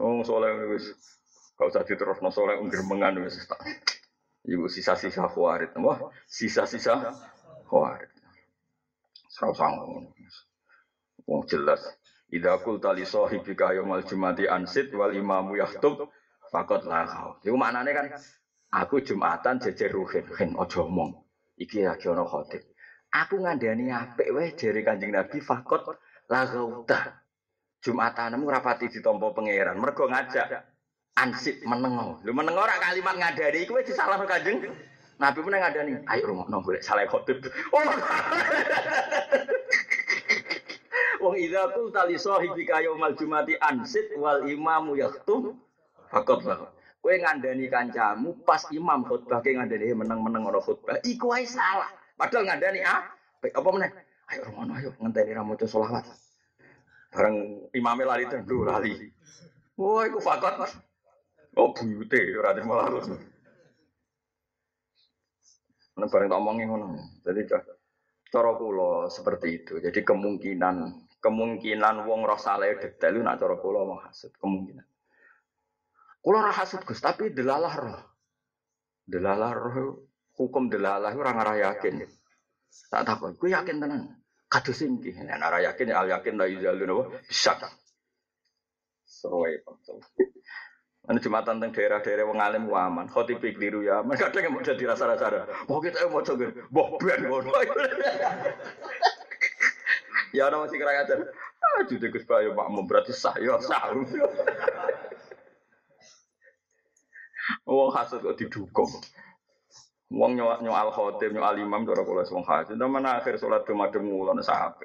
Oh soleh wis kau usah diterus no soleh ungkir mengan wis tak. Ibu sisa-sisa khawarit, wah sisa-sisa khawarit. Serau sanggup. Wong jelas. Idza qulta li sahibika yaumal jumati ansit wal imamu yahtub faqad kau. Iku maknane kan aku Jumatan jejer ruhin, ruhin aja omong. Iki lagi ana khotib. Aku ngandani apik wae jere Kanjeng Nabi faqad laghauta. Jumatanmu rapati ditampa pangeran. Mergo ngajak ansip menengo. Lu menengo ora kalimat ngadani iku wis disalahno Kanjeng Nabi pun ngadani, ayo rungokno golek salah khotib. Oh. Wong idza qul tali sahibika yaumal jumati ansit wal imamu yaktum fakot lah. Kowe ngandani kancamu pas imam khutbah ke ngandani meneng-meneng ora khutbah. Iku wae salah. Padahal ngandani ah, apa meneh? Ayo romono ayo ngenteni ra maca selawat. Bareng imame lari tendu lali. Wah, iku fakot. Oh, buyute ora malah terus. Nek bareng tak omongin ngono. Jadi cara kula seperti itu. Jadi kemungkinan kemungkinan wong roh saleh detail nak cara kula mau hasud kemungkinan. Kula ora hasud Gus, tapi delalah roh. Delalah roh hukum delalah ora ngarah yakin. Tak takon, kowe yakin tenan? Kados iki. Nek ora yakin al yakin la yuzalu napa? Bisa. Seruai Anu jumatan teng daerah-daerah wong alim wa aman. Khotib keliru ya. aman. Kadang mau jadi rasa-rasa. Mau kita mau coba. Boh ben ngono. Ya ana masih kira ajar. Ah jude Gus Bayu makmum berarti sah ya sah. Wong hasud kok didukung. Wong nyoal nyoal khotib nyoal imam cara kula wong hasud. Temen akhir salat dumadeng mulane sampe.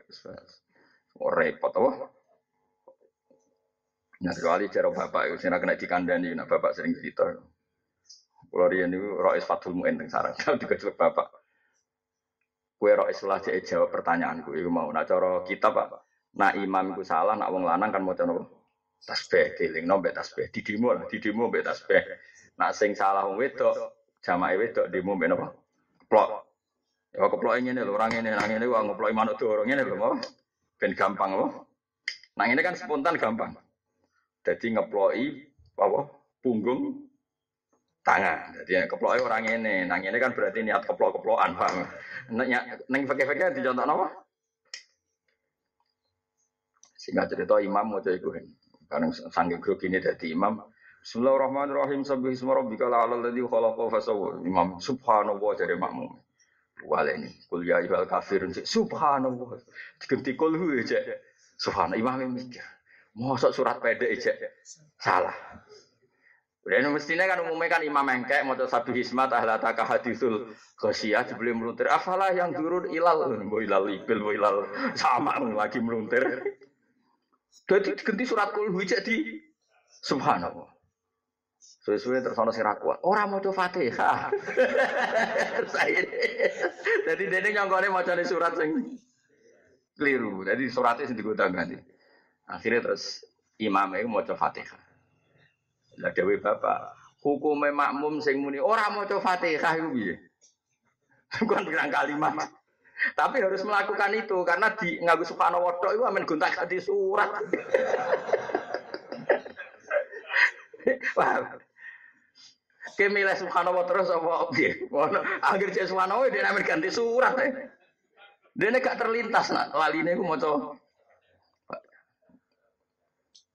Repot apa? Nah, kecuali cara bapak itu sing kena dikandani, nah bapak sering cerita. Kalau dia ini Rois Fatul Mu'in teng sarang, kalau dikecelek bapak. Kue Rois lah cek jawab pertanyaanku, itu mau. Nah cara kita pak, nah imam itu salah, nak wong lanang kan mau coba tasbih, keling no tasbih, di demo lah, di demo tasbih. Nak sing salah wong wedok, jamaah wedok demo be nopo, keplok. Ya keplok orang ini, orang ini, wong keplok iman itu orang ini loh, ben gampang loh. Nah ini kan spontan gampang. Jadi ngeploi apa punggung tangan. Jadi keploi orang ini, nang ini kan berarti niat keplok-keplokan, paham? Neng pakai-pakai di contoh apa? Singkat cerita imam mau jadi. Karena sanggih grup ini jadi imam. Bismillahirrahmanirrahim. Sabih isma rabbika la'ala alladhi khalaqa fasawa. Imam subhanallah jadi makmum. Wal ini kul ya ayyuhal kafirun. Subhanallah. Diganti kul hu aja. Subhanallah imam mikir. Mosok surat pendek aja salah. Udah ini mestinya kan umumnya kan imam engkek mau sabi hismat ahlata kahadisul khosyah sebelum meluntir. Afalah yang turun ilal, bo ilal ibil, bo ilal sama lagi meluntir. Jadi ganti surat kul jadi subhanallah. Sesuai terus ono sing kuat. Ora maca Fatihah. Jadi dene nyongkone macane surat sing keliru. Jadi suratnya sing digodang ganti. Akhirnya terus imam itu mau fatihah. Lah dewi bapak, hukumnya makmum sing muni orang mau fatihah itu biye. Bukan bilang kalimat. Tapi harus melakukan itu karena di ngaku subhanahu itu amin gontak di surat. Paham? Kemilih subhanahu terus apa piye? Akhir cek subhanahu dia amin ganti surat. Dia gak terlintas nak laline ku maca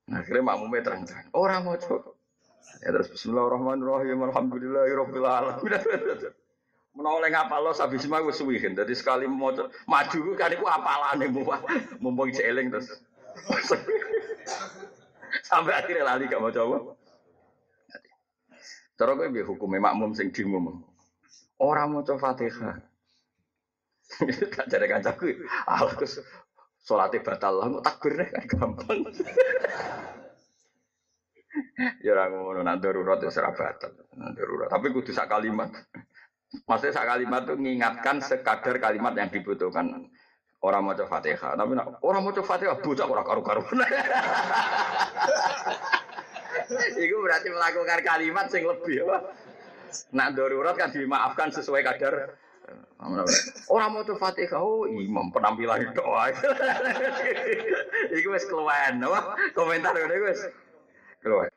Nah, akhirnya makmumnya terang-terang. Orang mau coba. Ya terus Bismillahirrahmanirrahim. Alhamdulillahirabbil alamin. Menoleh ngapal lo sabi semua gue suwihin. Jadi sekali mau maju kan iku apalane mumpung mumpung celing terus. Sampai akhirnya lali gak mau coba. Cara gue bi hukumnya makmum sing dimum. Orang mau coba Fatihah. Tak jadi kancaku. Aku Sholatnya batal lah, kok takbir nih kan gampang. ya orang ngono nak darurat ya serah batal, darurat. Tapi kudu sak kalimat. Maksudnya sak kalimat itu mengingatkan sekadar kalimat yang dibutuhkan. Orang mau coba fatihah, tapi orang mau coba fatihah, bocah orang karu-karu. Iku berarti melakukan kalimat sing lebih apa? Darurat kan dimaafkan sesuai kadar Orang mau tuh Fatihah, oh imam penampilan doa. Iku wes keluwen, apa? Komentar udah wes keluwen.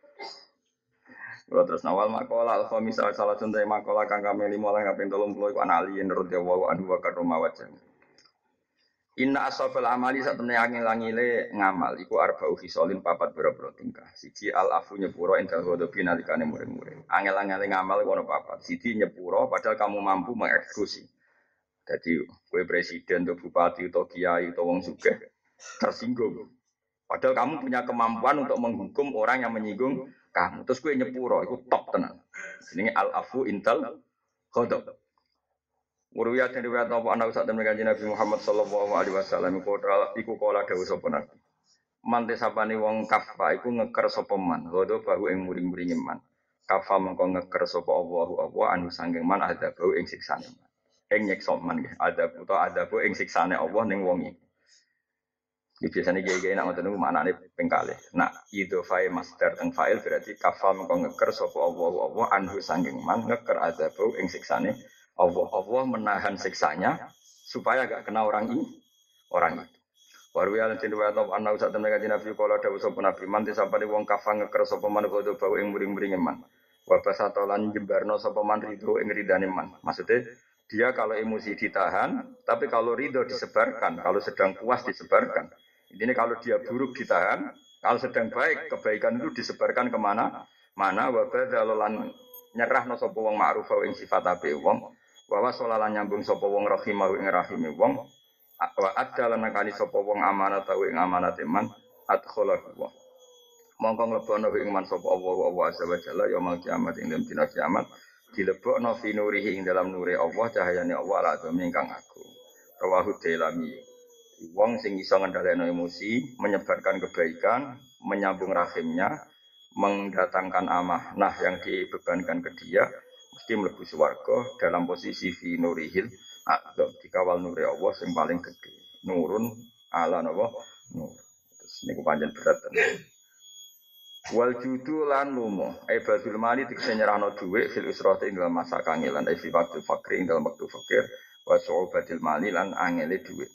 Kalau terus nawal makola alfa misal salah contoh makola kang kami lima orang ngapain tolong menurut dia wawa anu wakar rumah wajah. Inna asofel amali saat temen angin langile ngamal iku arba solin papat boro-boro tingkah. Siji al afu nyepuro ental hodobi nalikane muring-muring. Angel-angel ngamal kono papat. Siji nyepuro padahal kamu mampu mengeksekusi. Jadi kue presiden atau bupati atau kiai atau wong sugih tersinggung. Padahal kamu punya kemampuan untuk menghukum orang yang menyinggung kamu. Terus kue nyepuro, itu top tenan. Ini al afu intal kodok. Muruya dan riwayat apa anak saat temen kanjeng Nabi Muhammad sallallahu alaihi wasallam iku iku kala dawuh sapa nabi. Mante sapane wong kafa iku ngeker sapa man, godo bahu ing muring-muringe man. Kafa mengko ngeker sapa Allahu Allah anu sanging man ada bau ing siksane man. Ing nyekso man nggih, ada utawa ada bau ing siksane Allah ning wong iki. Di biasanya gaya-gaya nak ngoten niku maknane ping kalih. Nak idhofai master teng fa'il berarti kafa mengko ngeker sapa Allah Allah anhu sanging man ngeker ada bau ing siksane Allah Allah menahan siksanya supaya gak kena orang ini orang itu. Waru ya lantin wa top anau sak temen kanjeng Nabi kala dawuh sapa Nabi man sapa wong kafang ngeker sapa man kodo bau ing muring-muring man. Wabasatolan jembarno sopaman ridho ing ridane man. Maksudnya dia kalau emosi ditahan, tapi kalau ridho disebarkan, kalau sedang puas disebarkan. Ini kalau dia buruk ditahan, kalau sedang baik kebaikan itu disebarkan ke mana? Mana wabadalan nyerah no sopo wong ma'ruf ing sifat ape wong wa solalan nyambung sopo wong rahimahu ing rahime wong wa adda lan nakani sapa wong amanat ing amanat iman adkhalahu wong mongko nglebono ing man sapa Allah Allah azza wa jalla yaumul kiamat ing dalem dina kiamat dilebokno fi nurihi ing dalam nuri Allah cahayane Allah la ingkang aku rawahu delami wong sing iso ngendhaleno emosi menyebarkan kebaikan menyambung rahimnya mendatangkan amanah yang dibebankan ke dia mesti mlebu swarga dalam posisi fi nurihil adab dikawal nuri Allah yang paling gede nurun ala napa? Nur. Terus niku panjang berat Wal judu lan lumo, ai badul mali dikse nyerahno dhuwit fil usrati ing dalam masa kangelan, ai fi waktu fakir ing dalam waktu fakir, wa su'ubatil mali lan angele dhuwit.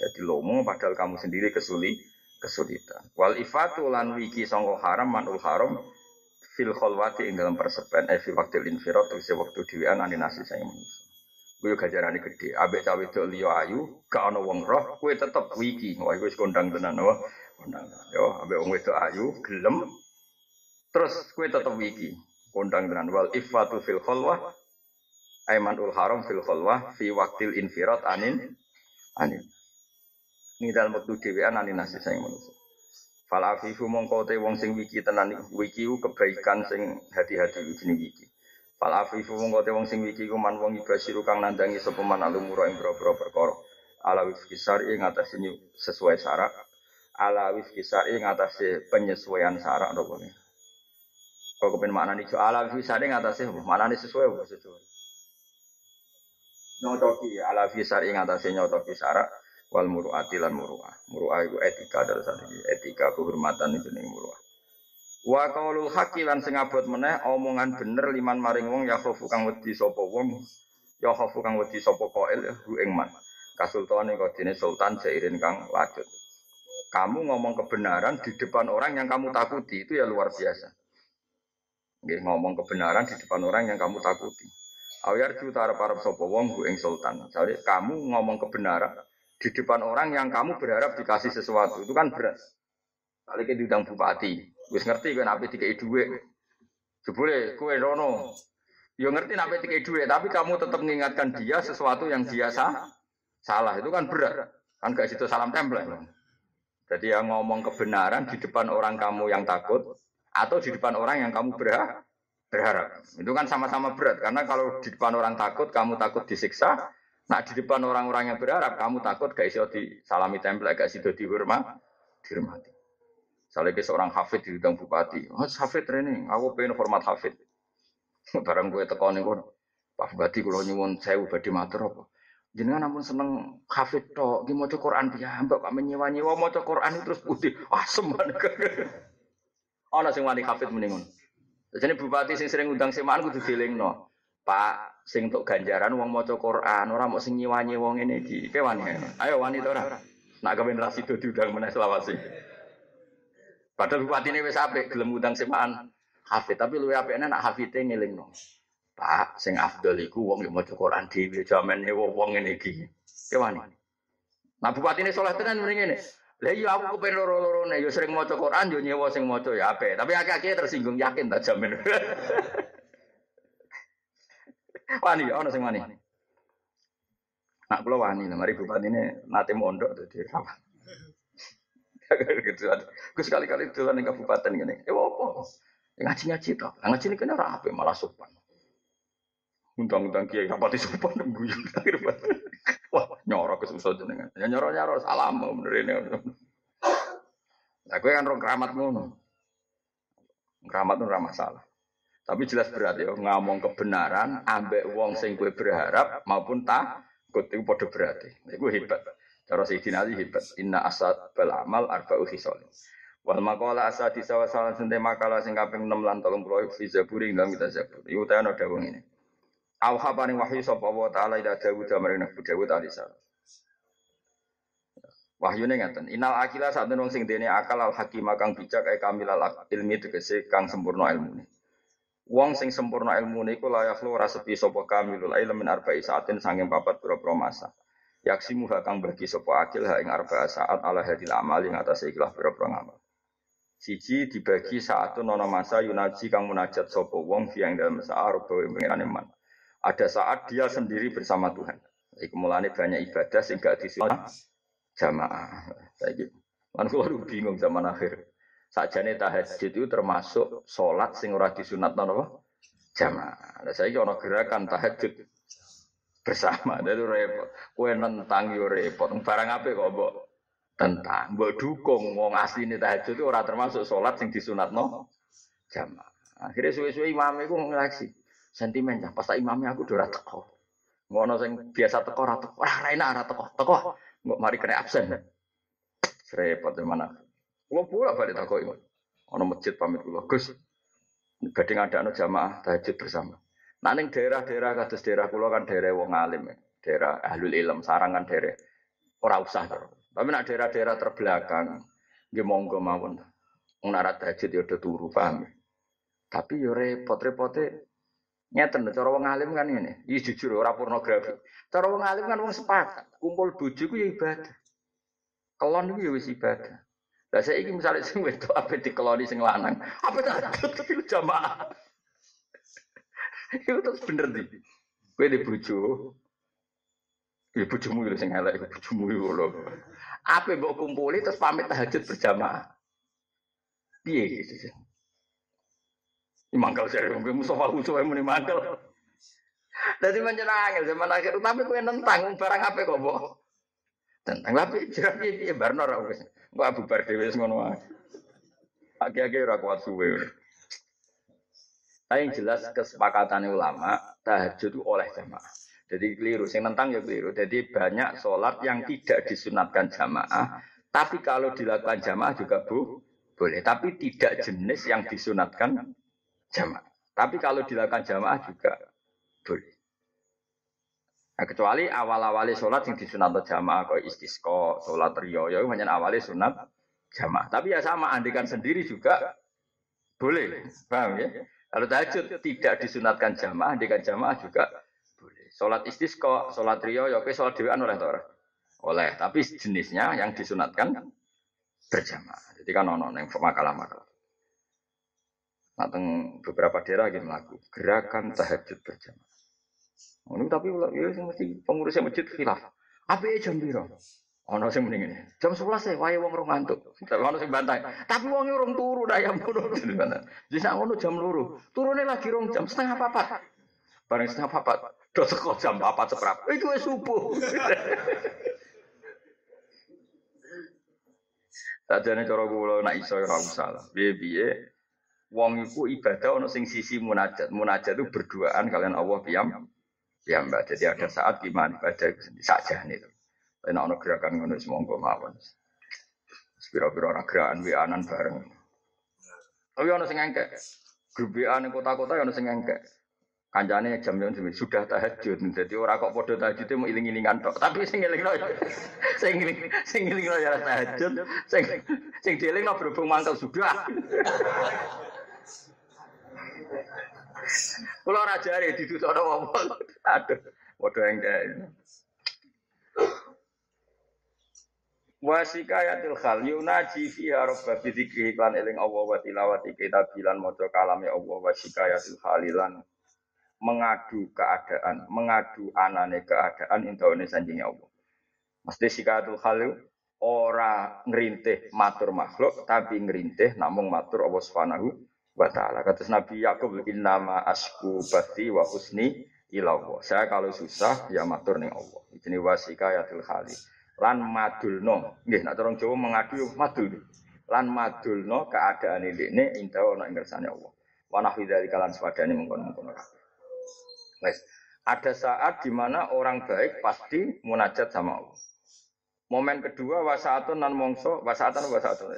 Jadi lomo padahal kamu sendiri kesuli kesulitan. Wal ifatu lan wiki haram manul haram fil khalwati ing dalam persepen, ai fi waktu infirat tegese waktu dhewean ane nasi saya manusia. Kuwi gajarane gede, ambek cawe wedok liya ayu, gak ana wong roh, kowe tetep wiki. Iku wis kondang tenan, wah. Kondang. Yo, ambek wong wedok ayu, gelem. Terus kue tetep wiki. Kondang dengan wal ifatu fil khalwah. ul haram fil khalwah fi waktil infirat anin anin. Ini dalam waktu dewean anin nasi sayang manusia. Fal afifu mongko te wong sing wiki tenan wiki kebaikan sing hati-hati jeneng wiki. Fal afifu mongko te wong sing wiki ku man wong ibasiru kang nandangi sapa man alumura ing boro-boro perkara. Ala wifki syar'i ngatasi sesuai syarat ala wifki syari ngatasi penyesuaian syarat apa ini. Kau kepen mana nih? Ala wifki syari ngatasi mana nih sesuai apa sesuai? Nyotoki ala wifki syari ngatasi nyotoki syarat wal muruati lan muruah. Muruah itu etika saat ini. Etika kehormatan itu nih muruah. Wa kaulul haqi lan sing abot meneh omongan bener liman maring wong ya khofu kang wedi sapa wong ya khofu kang wedi sapa qail hu ing man. Kasultane kodine sultan jairin kang lacut kamu ngomong kebenaran di depan orang yang kamu takuti itu ya luar biasa. Nggih, ngomong kebenaran di depan orang yang kamu takuti. Awiyar juta para sopo wong ing sultan. Jadi kamu ngomong kebenaran di depan orang yang kamu berharap dikasih sesuatu itu kan berat. Kali ke diundang bupati, wis ngerti kan apa tiga duit. Jebule kue rono. Yo ngerti apa tiga duit, tapi kamu tetap mengingatkan dia sesuatu yang biasa salah itu kan berat. Kan gak situ salam tempel. Jadi yang ngomong kebenaran di depan orang kamu yang takut atau di depan orang yang kamu berharap, berharap. Itu kan sama-sama berat karena kalau di depan orang takut kamu takut disiksa, nah di depan orang-orang yang berharap kamu takut gak iso salami tempel gak iso dihormat, dihormati. Misalnya seorang hafid di bidang bupati, oh hafid training, aku pengen format hafid. Barang gue tekan nih Pak Bupati kalau nyuwun saya ubadi matur apa? Jenengan namun seneng hafid tok, di maca Quran mbak kok menyewa-nyewa maca Quran terus putih. Asem banget. Ana sing wani hafid mendingun. Jadi bupati sing sering undang semaan kudu dilingno. Pak sing untuk ganjaran wong maca Quran, ora mau sing nyewa-nyewa ngene iki. Ke wani. Ayo wani to ora? Nak kepen ra sido diundang meneh selawasi. Padahal ini wis apik gelem undang semaan hafid, tapi luwe apikne nak hafide ngelingno. Pak, sing afdol iku wong yang maca Quran dhewe jaman wong wong ngene iki. Kewani. Nah bupati ini soleh tenan mrene ngene. Lah iya aku kepen loro-lorone ya sering maca Quran yo nyewa sing maca ya apik. Tapi akeh-akeh tersinggung yakin tak jamin. wani ana sing wani. Nak kula wani, mari bupati ini nate mondok dadi rawan. gitu. Gus sekali-kali dolan ning kabupaten ngene. Eh opo? Ngaji-ngaji to. Ngaji ini kena rapi malah sopan. Undang-undang kiai rapati sopan akhir Wah, nyoro kesusah jenengan. Ya nyoro nyoro salam bener ini. Nah, gue kan rong keramat ngono. Keramat itu ramah salah. Tapi jelas berat ya ngomong kebenaran ambek wong sing gue berharap maupun tak itu pada berarti. Iku hebat. Cara Sayyidina Ali hebat. Inna asad bal amal arba'u khisal. Wal maqala asadi sawa salah sente makalah sing kaping 6 lan 30 fi zaburi dalam kita zabur. Iku ta ana dawuh ini. Auha paring wahyu sapa wa taala ila Dawud maring Nabi Dawud alaihi salam. Wahyune ngaten, inal akila saat wong sing dene akal al hakim kang bijak e kamil al ilmi tegese kang sempurna ilmune. Wong sing sempurna ilmu niku layak lu ora sepi sapa kamilul ilmi min arba'i saatin sanging papat pira-pira masa. Yaksimu kang bagi sapa akil ha ing arba'a saat ala hadil amal ing atase ikhlas pira-pira ngamal. Siji dibagi saat nono masa yunaji kang munajat sapa wong fi ing dalam sa'ar iman. Ada saat dia sendiri bersama Tuhan. Iku mulane banyak ibadah sing gak disunat jamaah. Saiki lan kula bingung zaman akhir. Sakjane tahajud itu termasuk sholat sing ora disunat napa? Jamaah. Lah saiki ana gerakan tahajud bersama. Dadi repot. Kowe nentang yo repot. Barang apa kok mbok tentang mbok dukung wong asline tahajud itu ora termasuk sholat sing disunatno jamaah. Akhirnya suwe-suwe imam iku ngeleksi. Sentimen pas imamnya aku ora teko. Ngono sing biasa teko ora teko. Ora enak ora teko. Teko. Mbok mari kena absen. Repot mana. Kulo pula balik takoi. Ono masjid pamit kulo. Gus, badhe ngadakno jamaah tahajud bersama. Ning daerah-daerah kados daerah kulo kan daerah wong alim, ya. daerah ahlul ilm, sarangan daerah ora usah. Tapi nak daerah-daerah terbelakang, nggih monggo mawon. Wong nek tahajud ya udah turu paham. Ya. Tapi yo repot-repote Nyeten, cara wong alim kan ini. Iya jujur, ora pornografi. Cara wong alim kan wong sepakat. Kumpul bojo ku ya ibadah. Kelon itu ya wis ibadah. Lah saya ini misalnya sing wedok apa dikeloni sing lanang, apa tahajud tapi lu jamaah. Itu terus bener nih. Gue di bojo. Ya bojomu itu sing elek, bojomu itu lho. Apa mbok kumpuli terus pamit tahajud berjamaah. Piye gitu. Mangkal saya, Mustafa Husu yang muni mangkal. Jadi menyenangkan zaman akhir, tapi gue nentang barang apa kok, Bo? Tentang tapi jerak piye barno ra wis. Mbak bubar wis ngono wae. Aki-aki ora kuat suwe. Tapi yang jelas kesepakatan ulama tahajud itu oleh jamaah. Jadi keliru, yang tentang ya keliru. Jadi banyak sholat yang tidak disunatkan jamaah, tapi kalau dilakukan jamaah juga bu, boleh. Tapi tidak jenis yang disunatkan jamaah. Tapi kalau dilakukan jamaah juga boleh. Nah, kecuali awal-awali sholat yang disunat jamaah kau istisqo, sholat rio, ya hanya awalnya sunat jamaah. Tapi ya sama andikan sendiri juga boleh, paham ya? Kalau tahajud tidak disunatkan jamaah, andikan jamaah juga boleh. Sholat istisqo, sholat rio, ya oke sholat dewan oleh tora, oleh. Tapi jenisnya yang disunatkan berjamaah. Jadi kan ono yang makalah-makalah. Nah, beberapa daerah gitu lagu gerakan tahajud berjamaah. Ini tapi ya mesti pengurusnya masjid khilaf. Apa ya jam biru? Ono sing mending ini. Jam 11 ya wae wong rong ngantuk. Ono sing bantai. Tapi wong urung turu dah yang ngono. Jadi sak ngono jam loro. Turune lagi rong jam setengah papat. Bareng setengah papat. Do teko jam papat seprap. Itu wis subuh. Sajane cara kula nak iso ora usah lah. Piye-piye wong iku ibadah ono sing sisi munajat. Munajat itu berduaan kalian Allah piyam Ya mbak, jadi ada saat gimana ibadah saja nih. Tapi nak gerakan ngono semongko mawon. Spiro-spiro orang gerakan wianan bareng. Tapi ono sing engke. Grup wian kota-kota ono sing engke. Kancane jam jam sudah tahajud. Jadi orang kok podo tahajud mau iling-ilingan tok. Tapi sing ngelingno sing ngeling sing ngelingno ya tahajud. Sing sing dielingno berhubung mangkel sudah. Kalau raja ini ditutup orang ngomong, aduh, waduh yang kayak Wasikayatil khal yunaji fiha rabba bi dzikri lan eling Allah wa tilawati kitabilan maca kalame Allah wasikayatil khalilan. Mengadu keadaan, mengadu anane keadaan intaune sanjing Allah. Mesti sikayatul khal ora ngerintih matur makhluk tapi ngerintih namung matur Allah Subhanahu wa taala. Kata Nabi Yakub innama asku bati wa husni ilallah. Saya kalau susah ya matur ning Allah. Ini wasika yatul khali. Lan madulno. Nggih nek orang Jawa mengadu madul. Lan madulno keadaan ini inta ana ing kersane Allah. Wa nahwi dari kalan swadane mengkon-mengkon Wes. Ada saat di mana orang baik pasti munajat sama Allah. Momen kedua wasaatun nan mongso, wasaatan wasaatun.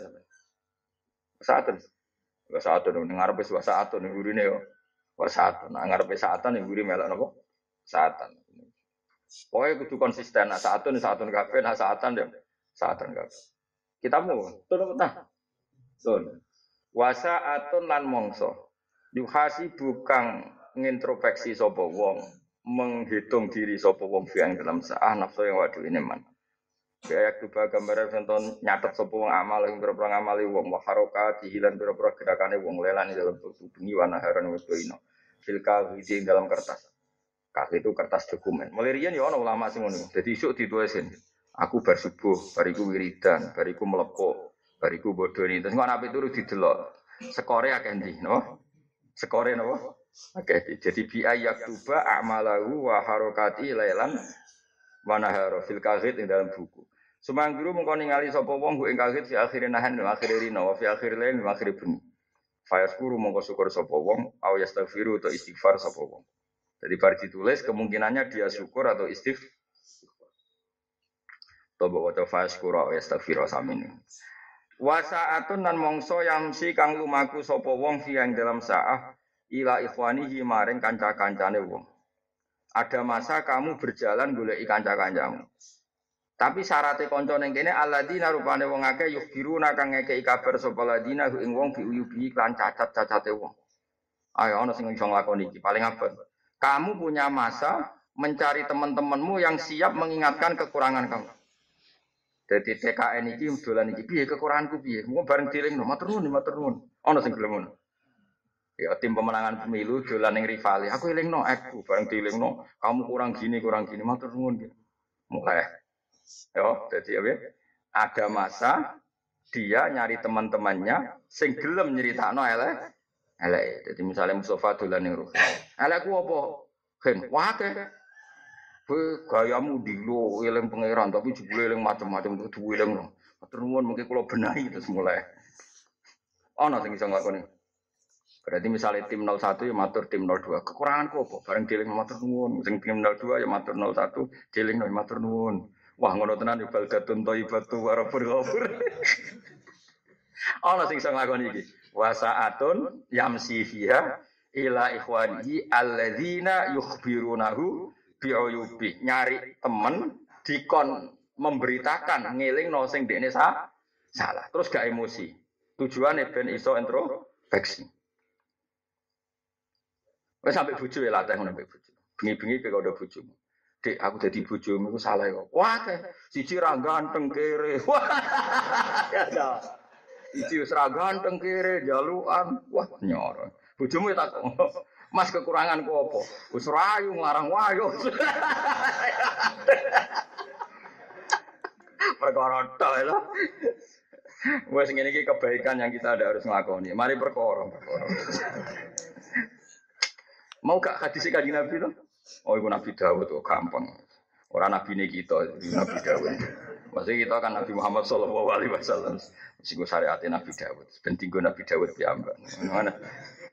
Wasaatun. Wa sa'atun ning ngarepe wa sa'atun ning gurine yo. Sa'atun. Nah ngarepe sa'atan ning guri melok napa? Sa'atan. Pokoknya kudu konsisten. Nah sa'atun sa'atun kabeh, nah sa'atan yo sa'atan kabeh. Kita mau tun nah. Tun. Wa sa'atun lan mongso. Yuhasi bukan ngintrospeksi sapa wong, menghitung diri sapa wong fi dalam saah nafsu yang waduh ini man. Kayak tuba gambar contoh nyatet sapa wong amal yang berapa ngamali wong wa harokat hilan berapa gerakane wong lelan dalam bengi wa naharan wa ino. Filka di dalam kertas. Kafe itu kertas dokumen. Mulai riyen ya ana ulama sing ngono. Dadi isuk ditulisin. Aku bar subuh, bariku wiridan, bariku melepok, bariku bodoni. Terus ngono ape turu didelok. Skore akeh ndi, no? Skore napa? Oke, jadi bi tuba amalahu wa harokati mana haro fil kahit ing dalam buku. Sumangguru mengko ningali sapa wong ing kahit fi akhirin nahan wa akhir rina wa fi akhir lain wa akhir bunyi. Fayaskuru mongko syukur sapa wong au yastaghfiru atau istighfar sapa wong. Jadi bar ditulis kemungkinannya dia syukur atau istighfar. Toba waca fayaskuru au yastaghfiru samini. Wasaatun nan mongso yamsi kang lumaku sapa wong fi ing dalam saah ila ikhwanihi maring kanca-kancane wong. Ada masa kamu berjalan golek kanca-kancamu. Tapi syaratnya konco neng kene aladina rupane wong akeh yukhbiruna kang ngekeki kabar sapa ladina ing wong biuyubi klan cacat-cacate wong. Ayo ana sing iso nglakoni iki paling abot. Kamu punya masa mencari teman-temanmu yang siap mengingatkan kekurangan kamu. Jadi TKN iki dolan iki piye kekuranganku piye? Mau bareng dilingno matur nuwun matur. Ana sing gelem. Ya tim pemenangan pemilu dolan ning rivali. Aku elingno aku bareng dielingno kamu kurang gini kurang gini matur nuwun. Mulai. Yo, jadi apa? Ada masa dia nyari teman-temannya sing gelem nyeritakno elek elek. Jadi misalnya Mustafa dolan ning ruh. Elekku apa? Gen, wae. Kowe gayamu dilo eling pangeran tapi jebule eling macam-macam kudu eling. Matur nuwun mungkin kula benahi terus mulai. Ana sing iso nglakoni. Berarti misalnya tim 01 ya matur tim 02. Kekuranganku apa? Bareng dealing matur nuwun. Sing tim 02 ya matur 01, dealing ya matur nuwun. Wah ngono tenan ibadatun thayyibatu wa rabbul ghafur. Ana sing iso nglakoni iki. Wa sa'atun yamsi fiha ila ikhwanihi alladzina yukhbirunahu bi'uyubi. Nyari temen dikon memberitakan ngeling no sing salah. Terus gak emosi. Tujuannya ben iso introspeksi. Wes sampai bojo ya latih ngono mbek bojo. Bengi-bengi kowe udah bojo. Dek, aku jadi bojomu iku salah kok. Wah, siji ra ganteng kere. Wah. Ya Siji wis ra ganteng kere jalukan. Wah, nyoro. Bojomu ya tak Mas kekuranganku apa? Wis rayu nglarang wayo. Perkara tok lho. Wes ngene iki kebaikan yang kita ada harus nglakoni. Mari perkara, perkara. Mau gak hadis kanjeng Nabi itu? Oh, itu Nabi Dawud, oh gampang. Orang Nabi ini kita, Nabi Dawud. Maksudnya kita kan Nabi Muhammad Sallallahu Alaihi Wasallam. Gue syariat Nabi Dawud. Penting gue Nabi Dawud ya mbak. Mana?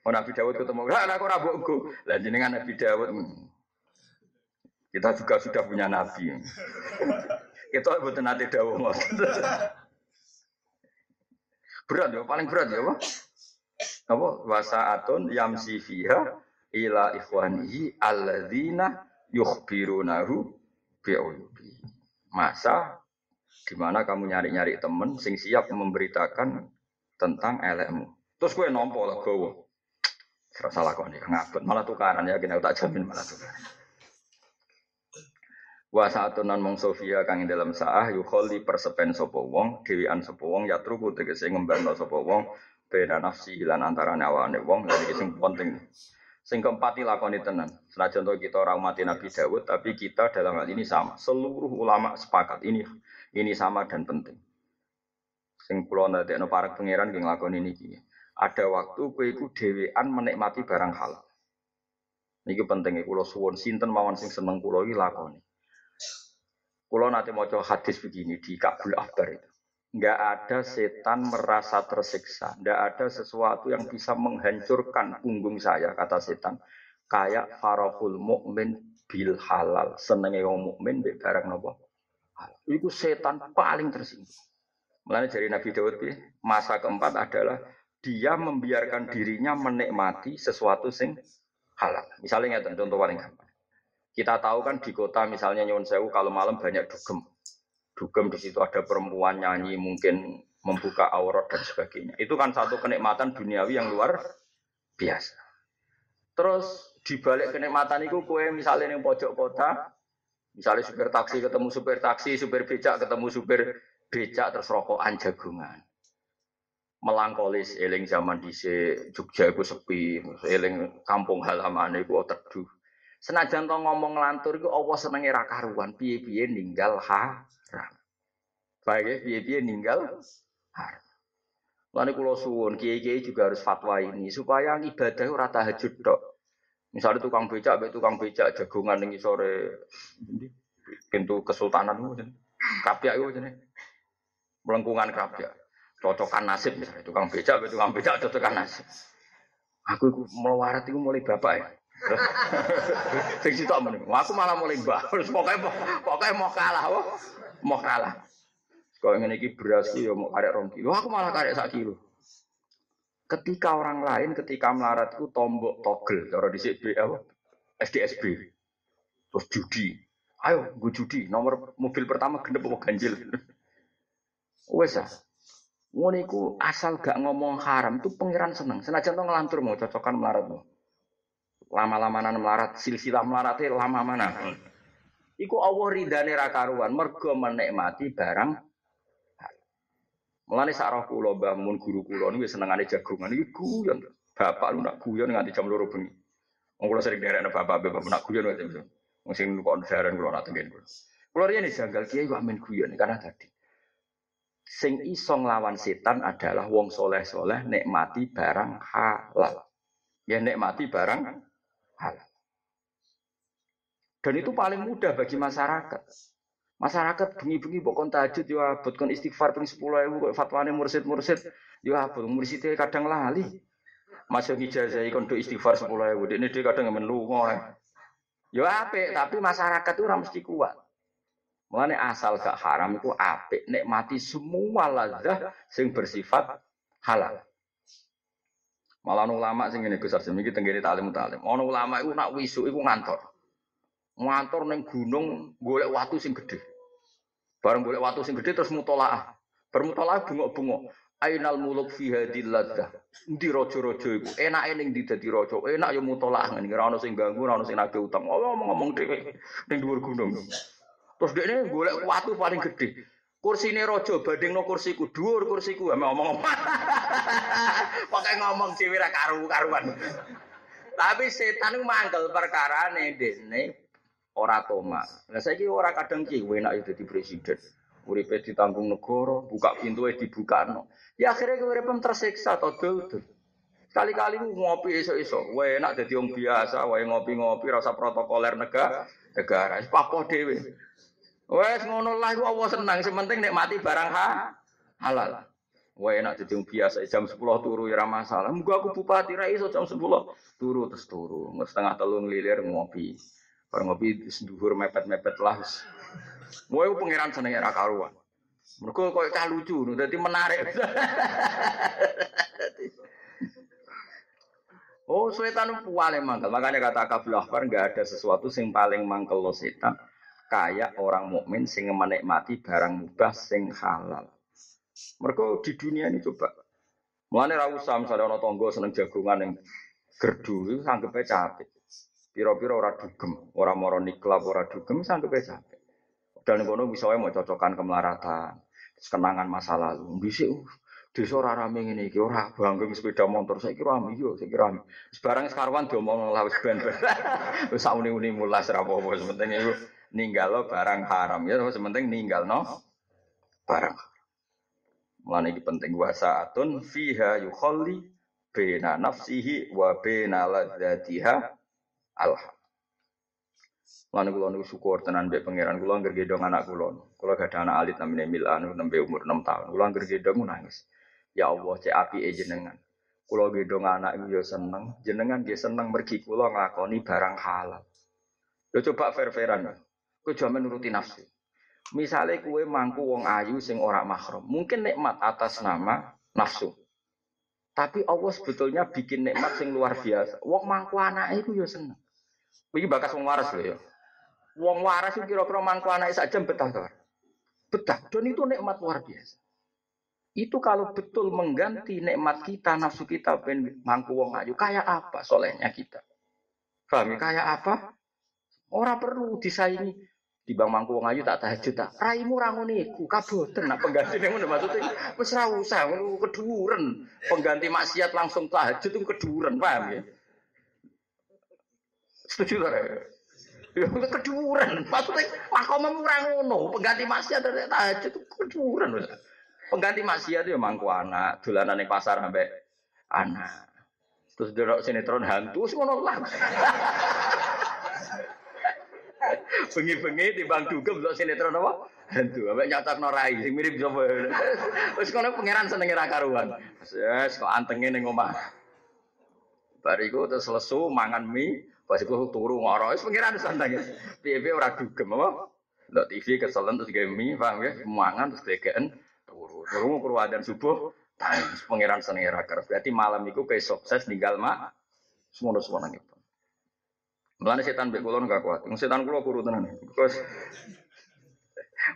Oh Nabi Dawud ketemu, lah aku rabuk gue. Lah jenengan Nabi Dawud. Kita juga sudah punya Nabi. kita buat nanti Dawud. berat ya, paling berat ya, apa? Apa? Wasaatun yamsi fiha ila ikhwanihi alladzina yukhbirunahu bi'uyubi. Masa di mana kamu nyari-nyari temen sing siap memberitakan tentang elekmu. Terus gue nompo. Salah kok nih ngabut malah tukaran ya kena tak jamin malah tukaran. Wa saatunan mong Sofia kang dalam saah yukholi persepen sopo wong dewian sopo wong ya truku tegese ngembangno sopo wong beda nafsi lan antara nyawane wong lha iki sing penting. Sing keempat lakoni tenan. Senajan kita ora mati Nabi Dawud, tapi kita dalam hal ini sama. Seluruh ulama sepakat ini ini sama dan penting. Sing kula ndadekno para pangeran nggih nglakoni niki. Ada waktu kowe iku dhewean menikmati barang halal. Niki pentingnya kula suwun sinten mawon sing seneng kula iki lakoni. Kula nate maca hadis begini di Kabul Akbar itu nggak ada setan merasa tersiksa, nggak ada sesuatu yang bisa menghancurkan punggung saya kata setan. Kayak farahul mukmin bil halal, senenge wong mukmin mbek barang nopo. Itu setan paling tersinggung. Mulanya dari Nabi Daud masa keempat adalah dia membiarkan dirinya menikmati sesuatu sing halal. Misalnya contoh paling gampang. Kita tahu kan di kota misalnya Nyuwun Sewu kalau malam banyak dugem dugem di situ ada perempuan nyanyi mungkin membuka aurat dan sebagainya. Itu kan satu kenikmatan duniawi yang luar biasa. Terus dibalik kenikmatan itu kue misalnya yang pojok kota, misalnya supir taksi ketemu supir taksi, supir becak ketemu supir becak terus rokokan jagungan. Melangkolis eling zaman di Jogja itu sepi, eling kampung halaman itu teduh. Senajan to ngomong ngelantur itu Allah senenge ra karuan, piye-piye ninggal haram. Baik ya, piye-piye ninggal? Haram. Lalu kulo suwun, kiai-kiai juga harus fatwa ini supaya ibadah ora tahajud tok. Misalnya tukang becak, be tukang becak jagongan ning sore pintu kesultanan itu kapyak itu jadi melengkungan kapyak cocokan nasib misalnya tukang becak be tukang becak cocokan nasib. Aku itu melawarat itu mulai bapak ya. Sing sitok meneh. Aku malah mulai mbah pokoknya pokoknya mau kalah mau kalah kalau ingin iki beras ya mau karek rong kilo, aku malah karek sak kilo. Ketika orang lain ketika melarat itu tombok togel, cara di CB apa? SDSB. Terus judi. Ayo, gue judi. Nomor mobil pertama genep apa ganjil. Wes ah. Ngono iku asal gak ngomong haram itu pangeran seneng. Senajan tuh ngelantur mau cocokan melarat mau. Lama-lamanan melarat, silsilah melaratnya lama mana. Iku Allah ridane ra karuan mergo menikmati barang Mulane sak roh kula Mbah Mun guru kula niku senengane jagongan iki guyon. Bapak lu nak guyon nganti jam 2 bengi. Wong kula sering derekne bapak bapak nak guyon wae terus. Wong sing kok daran kula nak tengen kula. Kula riyen janggal kiai kok amin guyon karena tadi sing iso nglawan setan adalah wong soleh-soleh nikmati barang halal. Ya nikmati barang halal. Dan itu paling mudah bagi masyarakat. Masyarakat bengi-bengi bukan tahajud yo abot kon istighfar ping 10000 kok fatwane mursid-mursid yo abot murside kadang lali. Masuk ijazah kon do istighfar 10000 dekne dhewe kadang men lunga. Yo apik tapi masyarakat itu ora mesti kuat. Mulane asal gak haram itu apik nikmati semua lazah sing bersifat halal. Malah ulama sing ngene Gus Arsim iki tenggene talim talim. Ulama iku nak wisu iku ngantor. Ngantor neng gunung golek watu sing gede. Bareng golek watu sing gede terus mutolaah. Bermutolaah bungok-bungok. Ainal muluk fi hadil laddah. Ndi raja-raja iku? Enake ning ndi dadi raja? Enak ya mutolaah ngene. Ora ono sing ganggu, ora ono sing nagih utang. Oh, ngomong-ngomong dhewe ning dhuwur gunung. Terus dekne golek watu paling gede. Kursine raja bandingno kursiku, dhuwur kursiku. Ame ngomong. Pakai ngomong dhewe karu-karuan. Tapi setan itu mangkel perkara nih, ora toma. Saya kira ora kadang ki enak jadi presiden. Uripe ditanggung negara, buka pintu dibuka no. Ya akhirnya uripem tersiksa atau dul Kali-kali ngopi esok-esok, wae enak jadi orang biasa, wae ngopi-ngopi rasa protokoler negara, negara, papo dewe. Wes ngono lah, Allah senang, sementing nikmati barang ha, halal. Wae enak jadi orang biasa, jam 10 turu ya masalah. Muga aku bupati ra iso jam 10 turu terus turu, setengah telung lilir ngopi. Barang ngopi dhuwur mepet-mepet lah. Moe pangeran senenge ra karuan. Mergo koyo cah lucu, dadi menarik. oh, setan paling mangkel. Makanya kata Kabul Akbar enggak ada sesuatu sing paling mangkel lo setan kayak orang mukmin sing menikmati barang mubah sing halal. Mereka di dunia ini coba. Mulane ra usah misalnya ana seneng jagongan yang gerdu, anggapnya capek. Piro-piro ora dugem, ora moro niklap, ora dugem sanggepe capek. Dan ngono bisa mau cocokan kemelaratan, kenangan masa lalu. Dhisik desa ora rame ngene iki, ora sepeda motor saiki rame yo, saiki rame. Sebarang sekarwan diomong lawis ben. Wis sauni-uni mulas ra apa-apa, iku ninggalo barang haram ya, sementing ninggalno barang. Mulane iki penting wasaatun fiha yukhalli bena nafsihi wa bena ladzatiha Allah. Lan kula niku syukur tenan mbek pangeran kula anggere gedong anak kula. Kula gak ada anak alit namine Milan nembe umur 6 tahun. Kula anggere gedong nangis. Ya Allah cek e jenengan. Kula gedong anak iku ya seneng, jenengan nggih seneng mergi kula nglakoni barang halal. Lho coba fair-fairan. Kowe jaman nuruti nafsu. Misalnya kue mangku wong ayu sing ora mahram, mungkin nikmat atas nama nafsu. Tapi Allah sebetulnya bikin nikmat sing luar biasa. Wong mangku anak itu ya seneng. Iki bakas wong waras lho ya. Wong waras itu kira-kira mangku anak sak jam betah to. Betah. Dan itu nikmat luar biasa. Itu kalau betul mengganti nikmat kita, nafsu kita ben mangku wong ayu, kayak apa solehnya kita? Paham ya? Kayak apa? Orang perlu disaingi. Di Bang Mangku wong ayu tak tahajud tak. Raimu ra ngono iku, kaboten nak pengganti ngono maksudnya wis ra usah keduren. Pengganti maksiat langsung tahajud itu keduren, paham ya? Setuju ta? Ya keduren. Maksudnya makommu ra ngono, pengganti maksiat tahajud itu keduren. Pengganti maksiat ya mangku anak, dolanan ning pasar sampai anak. Terus delok sinetron hantu ngono lah. Bengi-bengi bang dugem delok sinetron apa? Hantu. Ambek nyatakno rai sing mirip sapa. Wis kono pangeran senenge ra karuan. Wes kok antenge ning omah. Bariku terus lesu mangan mie, pas iku turu ngoro. Wis pangeran santai. Piye-piye ora dugem apa? Ndak TV keselen terus gawe mie, paham ya? Mangan terus degeken turu. Turu mau dan subuh. Tangis pangeran senenge ra Berarti malam iku kayak sukses tinggal mak. Semono semono gitu. Mulane setan mbek kula enggak kuat. Wong setan kula kuru tenan. Terus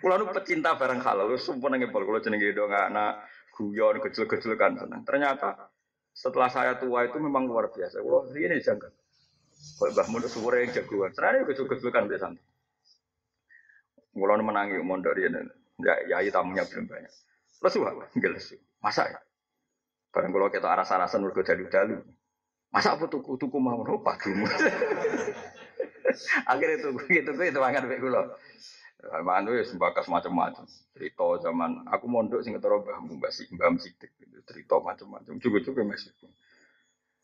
kula nu pecinta barang halal, sumpah nang ngepol kula jenenge do anak guyon kecil-kecil kan. Ternyata setelah saya tua itu memang luar biasa. Kula ini jangka. Kok Mbah Mun yang jagoan. Ternyata kecil-kecil kan biasa. Kula nu menangi mondok riyen. Ya, ya tamunya belum banyak. Lesu, enggak lesu. Masa ya? Barang kalau kita aras-arasan mergo dalu-dalu. Masa aku tuku tuku mau no pagimu. Akhirnya tuku gitu gue itu mangan baik kulo. Mangan tuh ya sembakas macam-macam. Cerita zaman aku mondok sing ketara mbah mbah mbah sidik cerita macam-macam. Juga-juga masih.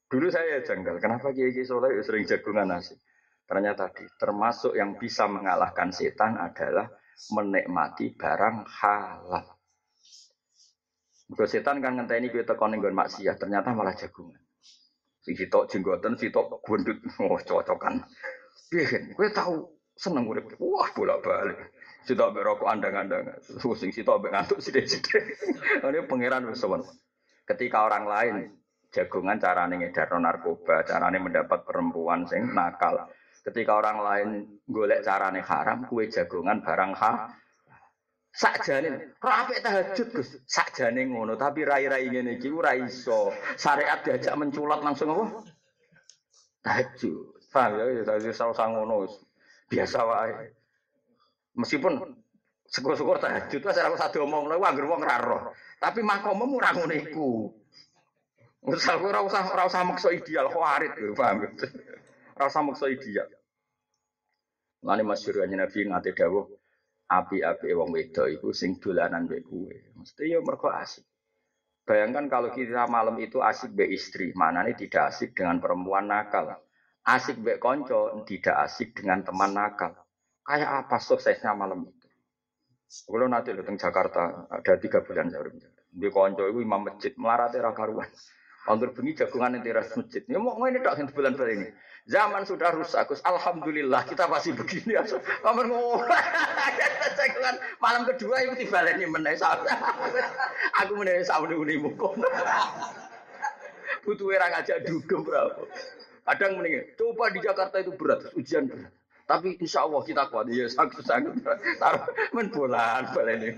Dulu saya janggal, kenapa Kiai Kiai Soleh sering jagungan nasi? Ternyata tadi, termasuk yang bisa mengalahkan setan adalah menikmati barang halal. Kalau setan kan ngenteni kita tekon ning maksiat, ternyata malah jagungan. Si sitok jenggoten, sitok gundut, oh cocokan. Bikin, gue tahu seneng urip. Wah, bolak-balik. Sitok berokok andang-andang. Sing sitok ambek ngantuk sithik-sithik. Ini pangeran wis Ketika orang lain jagungan carane ngedar narkoba, carane mendapat perempuan sing nakal. Ketika orang lain golek carane haram, kue jagungan barang ha Sakjane rapi tahajud Gus. Sakjane ngono, tapi rai-rai ngene iki ora iso. Syariat diajak menculat langsung apa? Tahajud. Paham ya, salah ngono. Biasa wae. Meskipun syukur-syukur tahajud wis ora usah diomongno, anggere wong ra. Tapi makommu ora ngono iku. Ora usah ora usah maksa ideal khawarit, paham. Ora usah maksa ideal. Lani masyhur Nabi ngate dawuh, api-api wong wedo itu sing dolanan mbek kue. Mesti ya mergo asik. Bayangkan kalau kita malam itu asik be istri, mana nih tidak asik dengan perempuan nakal. Asik be konco, tidak asik dengan teman nakal. Kayak apa suksesnya malam itu? Kalau nanti di Jakarta ada tiga bulan saya Di konco itu imam masjid melarat era karuan. Anggur bengi jagungan di teras masjid. Ya mau ini tak bulan bulan ini. Zaman sudah rusak, Gus. Alhamdulillah kita masih begini. Kamu ngomong. Jagungan malam kedua itu tiba lagi menai Aku menai sama nih mukom. Butuh orang aja dugem berapa. Kadang mending coba di Jakarta itu berat, ujian berat. Tapi insya Allah kita kuat. Ya sanggup sanggup. Taruh men ini.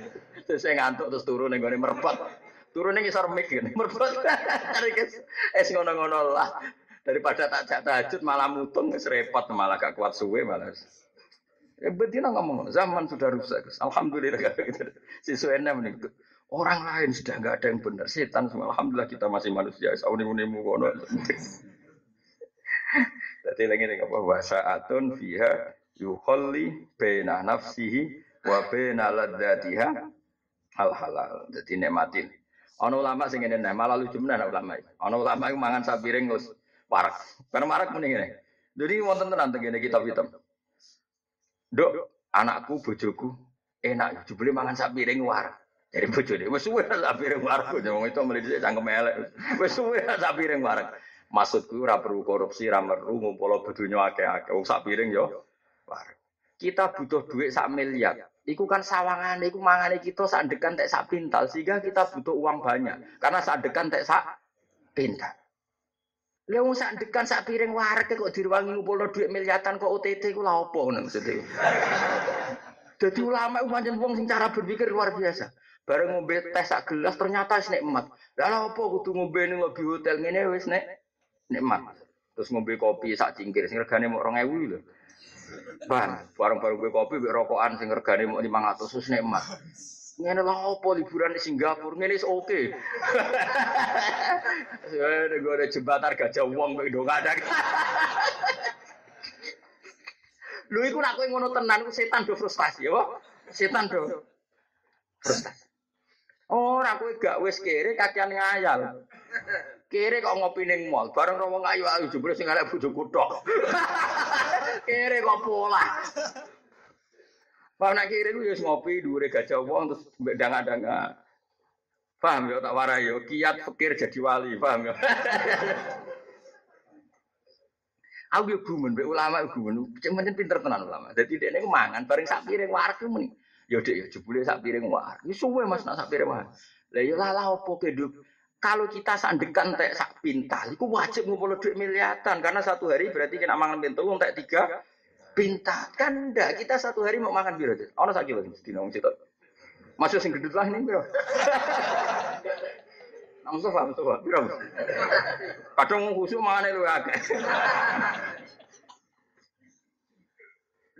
Saya ngantuk terus turun nih gue merpat. Turun nih ngisar mik gini. Merpat. Es ngono-ngono lah. Daripada tak jatuh tahajud malah mutung repot malah gak kuat suwe malah. Ya betina ngomong zaman sudah rusak. Alhamdulillah gitu. Si suena menikut. Orang lain sudah nggak ada yang benar. Setan semua. Alhamdulillah kita masih manusia. Sauni unimu kono. Jadi lagi nih apa bahasa atun fiha yuholli bena nafsihi wa bena ladatiha al halal. Jadi nikmatin. Ono ulama sing ngene malah lucu menan ulama. Ono ulama iku mangan sapiring terus warak. Karena warak mending ngene. Jadi wonten tenan tengene kitab hitam. Dok, anakku bojoku enak jebule mangan sak piring warak. Jadi bojone wis suwe sak piring warak. Wong itu mlidhi cangkem elek. Wis suwe sak piring warak. Maksudku ora perlu korupsi, ora perlu ngumpul bedunya akeh-akeh. Wong sak piring yo warak. Kita butuh duit sak miliar. Iku kan sawangan, iku mangane kita sak dekan tek sak pintal sehingga kita butuh uang banyak. Karena sak dekan tek sak pintal. Lha wong sak dekan sak piring warek kok diruwangi ngumpulno dhuwit miliatan kok OTT ku lha opo ngono. Jadi ulama itu pancen wong sing cara berpikir luar biasa. Bareng ngombe teh sak gelas ternyata wis nikmat. Lah lha opo kudu ngombe ning lobby hotel ngene wis nek nikmat. terus ngombe kopi sak cingkir sing regane mok 2000 lho. Bang, bareng-bareng gue kopi mbek rokokan sing regane mok 500 wis nikmat. Ngene lah opo liburan di Singapura ngene is oke. Ya gue ada jembatan gajah wong mbek dong ada. Lho iku nak kowe ngono tenan setan do frustasi ya, Setan do frustasi. Ora kowe gak wis kere kakean ngayal. Kere kok ngopi ning mall, bareng romo ayu-ayu jebule sing arek bojoku tok. kere kok pola. Pak nak kere ku ya ngopi dhuwure gajah wong terus mbek danga-danga. Paham ya tak warai yo, kiat pikir jadi wali, paham ya. Aku yo gumun mbek ulama gumun, cuma pinter tenan ulama. Dadi dekne ku mangan bareng sak piring warak ku muni. Ya dek ya jebule sak piring war. Wis suwe Mas nak sak piring war. Lah ya lala opo. Kalau kita sandekan tek sak pintal, itu wajib ngumpul duit miliatan karena satu hari berarti kena mangan pintu tek tiga pintal kan enggak kita satu hari mau makan biru ono sak kilo dina wong sitok masuk sing gedut lah ini biro Nang sofa, sofa, biro. Kadang khusuk mangan lu agak.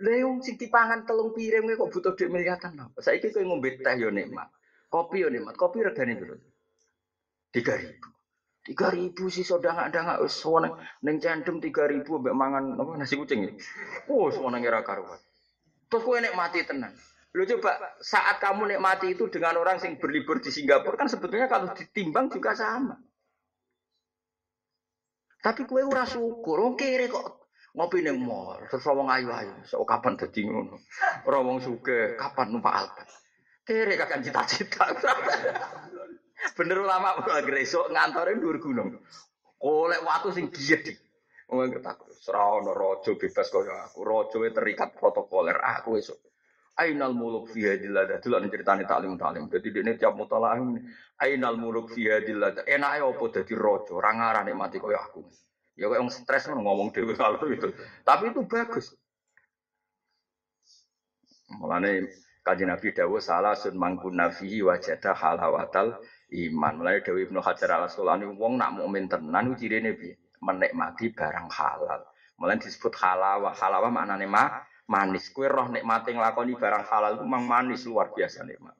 Leung sing dipangan telung piring kok butuh duit miliatan apa? Saiki kowe ngombe teh yo nikmat. Kopi yo nikmat. Kopi regane piro? 3000. 3000 sih sodang-dang wis woneng ning cendem 3000 mbek mangan apa nasi kucing ya. Oh, woneng ora karuan. Terus kowe nikmati tenan. Lo coba saat kamu nikmati itu dengan orang sing berlibur di Singapura kan sebetulnya kalau ditimbang juga sama. Tapi kue ora syukur, oke kok ngopi ning mall terus wong ayu-ayu sok kapan dadi ngono ora kapan numpak alpat kere kakek cita-cita bener ulama ora gresok ngantore dhuwur gunung oleh watu sing giet wong ketak ora ono raja bebas kaya aku raja terikat protokoler aku esuk Ainal muluk fi hadillah dulu ana critane taklim taklim. Dadi dekne tiap mutalaah Ainal muluk fi hadillah. Enake opo dadi raja, ora ngarane mati kaya aku. Ya kayak orang stres ngomong dewi kalau itu. Tapi itu bagus. Mulane kaji Nabi Dawo salah sun mangkun nafihi wajadah halawatal iman. Mulane Dawi Ibnu Hajar al Asqalani wong nak mukmin tenan cirine piye? Menikmati barang halal. Mulane disebut halawah. Halawah maknane ma manis. Kue roh nikmati nglakoni barang halal itu memang manis luar biasa nikmat.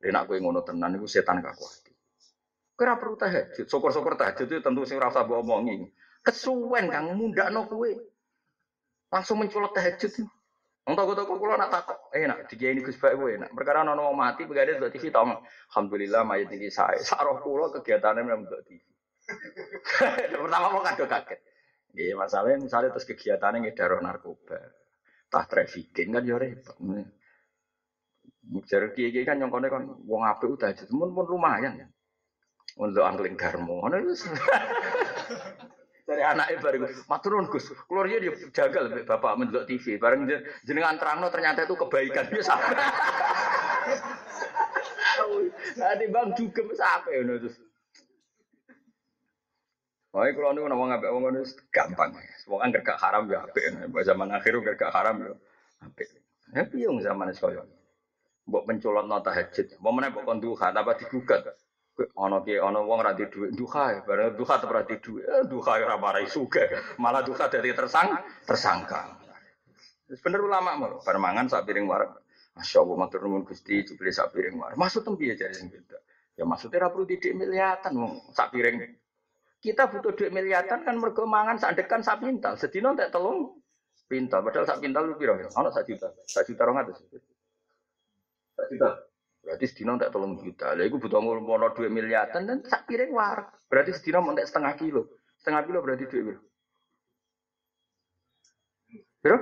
Dia nak kue ngono tenan itu setan gak kuat. Kira perlu tahajud, syukur-syukur tahajud itu tentu sing rasa bawa omongi. Kesuwen kang no kue. Langsung mencolot tahajud. Wong toko-toko kula nak takok, enak dikiai Gus Bae enak. Perkara ana wong mati begade delok TV tau. Alhamdulillah mayat iki sae. Saroh kula kegiatane memang delok TV. Pertama mau kado kaget. Iya masalahnya misalnya terus kegiatannya ngedaro narkoba, tah trafficking kan ya repot. Jadi kiai kan nyongkone kan wong apik udah jadi pun lumayan ya. Untuk angling garmo, dari anak baru maturun Gus, keluarnya dia jagal bapak mendelok TV, bareng jenengan terangno ternyata itu kebaikan biasa. Nanti bang juga sampai ngono terus. Oh, kalau nih ngomong apa ngomong itu gampang. Semua kan gak haram ya apik. Zaman akhir gak haram ya apik. Ya piye zaman sekolah. Mbok pencolot nota hajat. Mau mana mbok kon duha apa digugat. Ono ki ono wong ra duwe duha, ya, bareng duha tetep ra duwe. Eh, duha ora marai suga, malah duha dari tersang tersangka. Bener ulama mau permangan sak piring war. Masya Allah, matur nuwun Gusti, jebule sak piring war. Maksud tempi ya sing beda. Ya maksudnya ra perlu didik miliatan wong sak piring. Kita butuh duit miliatan kan mergo mangan sak dekan sak pintal. Sedina tak telung pintal. Padahal sak pintal lu piro? Ono sak juta. Sak juta 200. Sak juta. Berarti sedina tak tolong juta. Lah iku butuh ngono dua miliaran dan sak piring war. Berarti sedina mau setengah kilo. Setengah kilo berarti duit piro? Piro?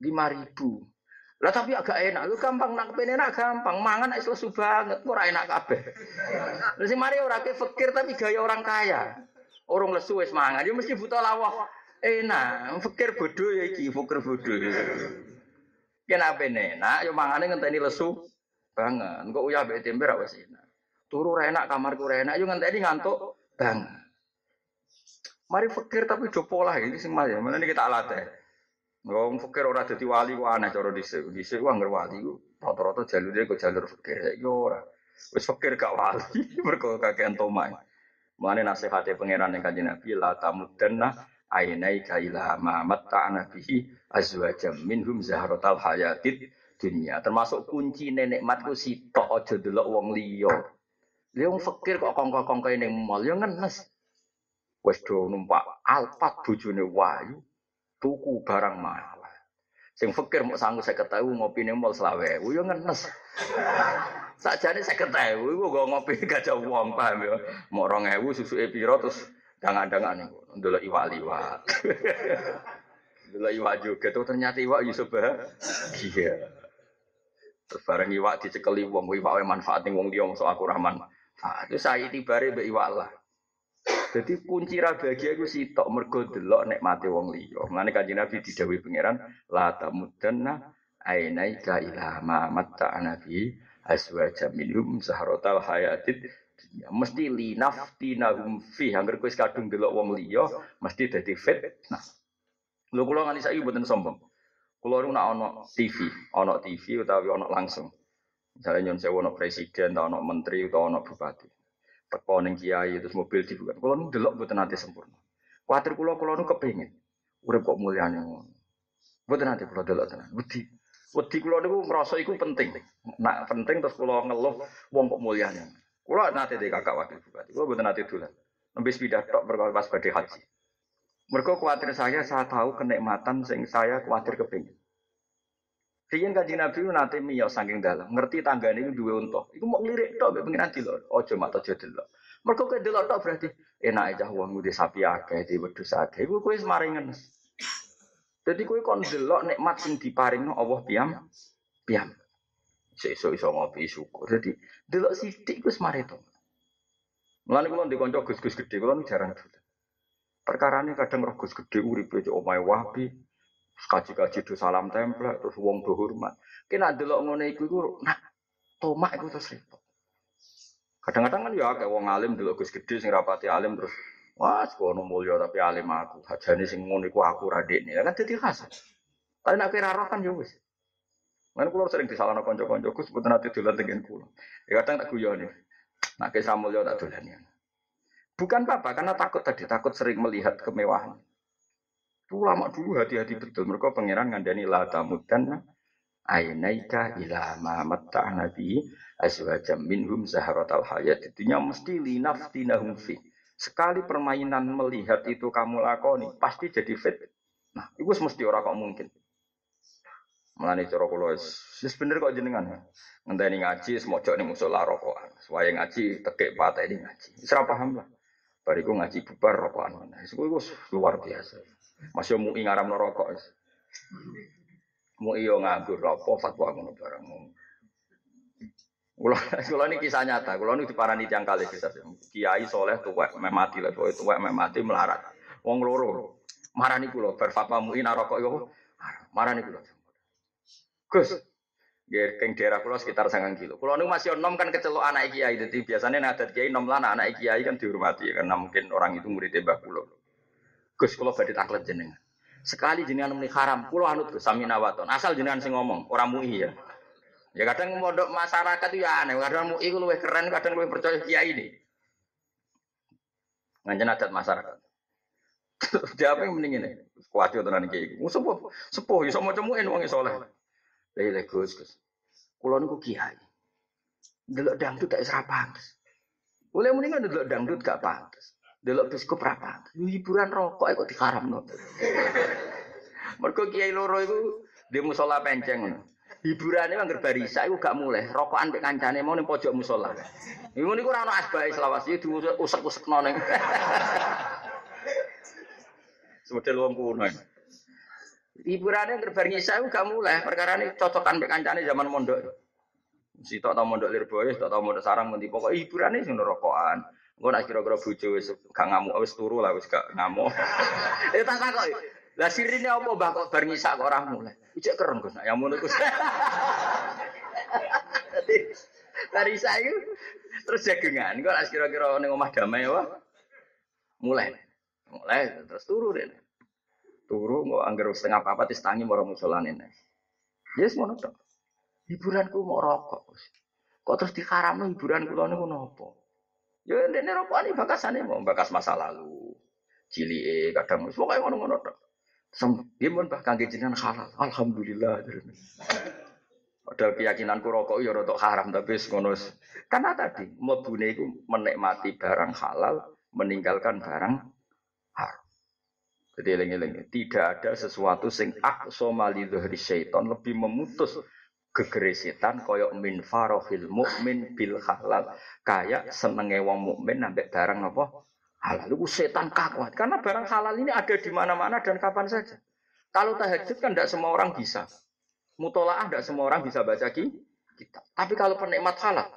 Lima ribu. Lah tapi agak enak, lu gampang nak enak gampang, mangan nek lesu banget, ora enak kabeh. Lah sing mari ora fakir tapi gaya orang kaya. Orang lesu wis mangan, dia ya mesti butuh lawah. Enak, fakir bodoh ya iki, fakir bodoh. Kenapa enak, yo mangane ngenteni lesu banget. Engko uyah mbek tempe ra wis. Turu ra enak, kamarku ra enak, yo ngenteni ngantuk banget. Mari fikir tapi do pola iki sing ya. Mana ini kita latih. Wong fikir ora dadi wali ku aneh cara dhisik. Dhisik ku anggere wali ku rata-rata jalure kok jalur fikir saiki ora. Wis fikir gak wali mergo kakean tomai. Mulane nasihate pangeran yang kanjeng Nabi la tamudanna ainai kaila ma matta'na bihi azwajam minhum zahratal hayatid dunia. Termasuk kunci nenek matku sitok aja delok wong liya. Lha wong fakir kok kongko-kongko ning mall ya ngenes. Wes do numpak Alphard bojone wayu tuku barang mahal. Sing fakir mau sanggup saya ketahui ngopi ning mall selawe, yo ngenes. Sakjane 50.000 iku go ngopi gajah wong paham ya. Mau 2000 susuke pira terus dangan-dangan niku ndelok iwak liwat. Ndelok iwak juga tuh ternyata iwak Yusuf Iya. Terus bareng iwak dicekeli wong iwak manfaat ning wong liya masuk aku rahman. Ah, itu saya tibare mbek iwak lah. Jadi kunci ra bahagia iku sitok mergo delok nikmate wong liya. Mulane Kanjeng Nabi didhawuhi pangeran la tamudanna ainaika ila ma matta'ana bi aswaja minhum zahratal hayatid dunya. Mesti li naftinahum fi hanger kowe kadung delok wong liya mesti dadi fit. Nah. Lho kula nganti saiki mboten sombong. Kula nu nak ana TV, ana TV utawi ana langsung. Misalnya nyon sewu ana presiden, atau ana menteri, atau ana bupati. Teko ning kiai terus mobil dibuka. Kula nu delok mboten nate sempurna. Kuatir kula kula nu kepengin urip kok mulyane ngono. Mboten nate kula delok tenan. Wedi. Wedi kula niku ngrasa iku penting. Nak penting terus kula ngeluh wong kok mulyane. Kula nate di kakak wakil bupati. Kula mboten nate dolan. Tok perkara pas badhe haji. Mereka khawatir saya, saya tahu kenikmatan sing saya khawatir kepingin. Riyen kanjeng Nabi nate miyos saking dalam, ngerti tangga ini dua unta. Iku mau ngelirik tok mek pengiran dilok. Aja mata aja delok. Mergo kowe delok tok berarti enak aja wong di sapi akeh, di wedhus akeh. Iku kowe semaringan. Jadi kowe kon delok nikmat sing diparingno Allah piam piam. Sesuk iso ngopi syukur. Jadi delok sithik iku semareto. Mulane kula kanca Gus-gus gede, kula jarang dolan. Perkara ini kadang roh Gus gede uripe cek omahe wapi, kaji-kaji do salam template terus wong do hormat. Kena delok ngene iku iku nak tomak iku terus repot. Kadang-kadang kan ya kayak wong alim delok Gus gede sing rapati alim terus wah sekono mulya tapi alim aku. Hajane sing ngono iku aku radekne. Kan dadi khas. Tapi nak kira roh kan ya wis. Kan kula sering disalahno kanca-kanca Gus mboten ate dolan tengen kula. Ya kadang tak guyoni. Nak kisah mulya tak dolani. Bukan apa, karena takut tadi, takut sering melihat kemewahan. Itu lama dulu hati-hati betul. Mereka pangeran ngandani la tamudan ainaika ila ma matta'na bi azwajam minhum zaharatal hayat. Itunya mesti linaftinahum fi. Sekali permainan melihat itu kamu lakoni, pasti jadi fit. Nah, itu mesti orang kok mungkin. Melani cara kula wis bener kok jenengan. Ngenteni ngaji semojok ning musola rokokan. Suwaye ngaji tekek pateni ngaji. Wis paham lah. Bariku ngaji bubar rokokan mana. Itu luar biasa. Masih mau ngaram rokok. Mau iyo nganggur rokok fatwa ngono barang. Kulo kulo ini kisah nyata. Kulo ini diparani tiang kali kisah. Kiai soleh tuwek memati lah. Tuwek tuwek memati melarat. Wong loro. Marani kulo berfatwa muin rokok yo. Marani kulo. Gus, Keng daerah kulo sekitar sangat kilo. Kulo nu masih nom kan kecelok anak kiai. Jadi biasanya nadat kiai nom lah anak kiai kan dihormati karena mungkin orang itu murid mbah kulo. Gus kulo badhe taklet jenengan. Sekali jenengan muni haram, kulo anut Gus sami nawaton. Asal jenengan sing ngomong, orang mui ya. Ya kadang modok masyarakat itu ya aneh. Kadang mui luwih keren, kadang luwih percaya kiai ini. Nganjen adat masyarakat. Dia apa yang mending ini? Kuat yo tenan kiai. Sepuh, sepuh iso maca muin wong soleh. Lha Gus Gus. Kulo niku kiai. Delok dangdut tak isra pantes. Oleh mendingan delok dangdut gak pantes. Delok biskup ra pantes. Hiburan rokok kok diharamno. Mergo kiai loro iku di musola penceng. Hiburane anggar barisa iku gak mulai. Rokokan mek kancane mau ning pojok musola. Iku niku ora ono asbae selawas iki diusek-usekno ning. Semodel wong kuno. Hiburannya terbareng saya gak mulai perkara ini cocokan mbek kancane zaman mondok. Si tok tau mondok Lirboyo, tok tau mondok sarang ngendi pokok hiburane sing rokokan. Engko nek kira-kira bojo gak ngamuk wis turu lah wis gak ngamuk. Ya tak takok. Lah sirine apa mbah kok bar ngisak kok ora mulai. Ijek keren Gus, yang ngono Gus. Dari saya terus jagengan, kok nek kira-kira ning omah damai wae. Mulai. Mulai terus turu deh turu mau anggar setengah apa tis tangi mau musolan ini. Yes mau nonton. Hiburanku mau rokok. Kok terus diharam hiburan kulo niku nopo? Ya rokokan ini bakasane mau bakas masa lalu. cili kadang pokoke ngono-ngono tok. Dia pun bahkan jenengan halal. Alhamdulillah. Padahal keyakinanku rokok ya rotok haram tapi ngono. Karena tadi mlebune iku menikmati barang halal, meninggalkan barang haram. Jadi eling-eling, tidak ada sesuatu sing aqsa malidhri syaiton lebih memutus gegeresitan koyok min farohil mukmin bil halal. Kayak senenge wong mukmin nambah barang apa? Halal. Itu setan kakuat. Karena barang halal ini ada di mana-mana dan kapan saja. Kalau tahajud kan tidak semua orang bisa. Mutolaah tidak semua orang bisa baca kita. Tapi kalau penikmat halal,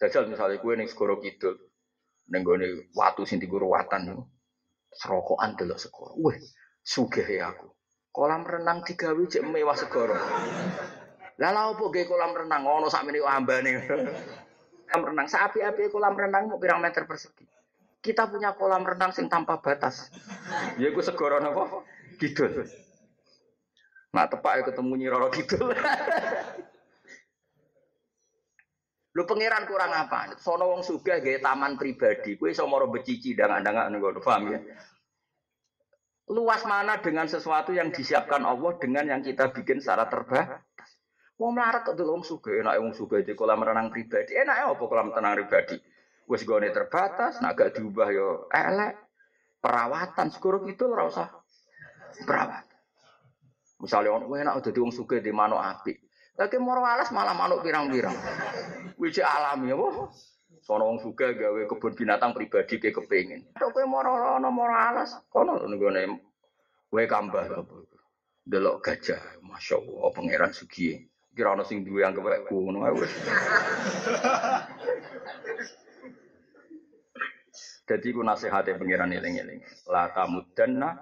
jajal misalnya gue nih segoro kidul, nenggone watu diguru watan. Serokokan delok segoro. Wih, sugih ya aku. Kolam renang digawe cek mewah segoro. Lah lha opo ge kolam renang ono sakmene ambane. kolam renang sapi-api kolam renang mau pirang meter persegi. Kita punya kolam renang sing tanpa batas. Ya iku segoro napa? Kidul. Nah tepak ya ketemu Nyi Roro Kidul. Lu pangeran kurang apa? Sono wong sugih gawe taman pribadi. Kowe iso moro becici dangan-dangan ngono, paham ya? Luas mana dengan sesuatu yang disiapkan Allah dengan yang kita bikin secara terbatas. Wong melarat kok wong suga, enak wong suga di kolam renang pribadi. Enak apa kolam renang pribadi? Wes gone terbatas, nak gak diubah yo elek. Perawatan segoro itu ora usah perawat. Misalnya orang enak udah wong suga di manuk api. Lagi moro alas malah manuk pirang-pirang. Wiji alami ya, Sono wong suga gawe kebun binatang pribadi ke kepengin. Tok kowe moro ono moro alas, kono nggone kowe kambah Delok gajah, masya Allah, pangeran sugi. Kira ono sing duwe yang kewek ngono ae wis. Jadi ku nasihate pangeran eling-eling. La tamudanna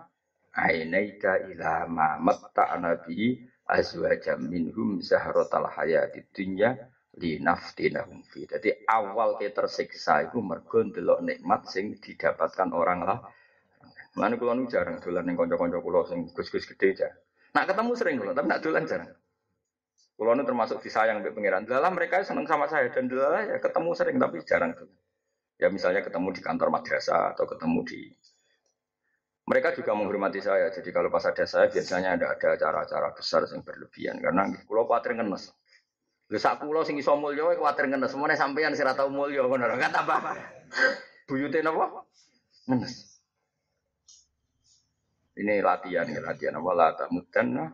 ainaika ila ma matta'na bi azwajam minhum zahratal hayati dunya li naftinahum fi. Jadi awal kita tersiksa itu mergo ndelok nikmat sing didapatkan orang lah. Mana kula nu jarang dolan ning kanca-kanca kula sing gus-gus gede aja. Nak ketemu sering kula, tapi nak dolan jarang. Kalau ini termasuk disayang oleh pangeran. Dalam mereka senang sama saya dan dalam ya ketemu sering tapi jarang tuh. Ya misalnya ketemu di kantor madrasah atau ketemu di mereka juga menghormati saya. Jadi kalau pas ada saya biasanya ada ada acara-acara besar yang berlebihan karena kalau khawatir ngenes. Lha sak kula sing iso mulya kowe kuwatir ngenes. Semene sampean sira tau mulya ngono lho. Kata apa? Buyute napa? Ngenes. Ini latihan, ini latihan apa lata mudanna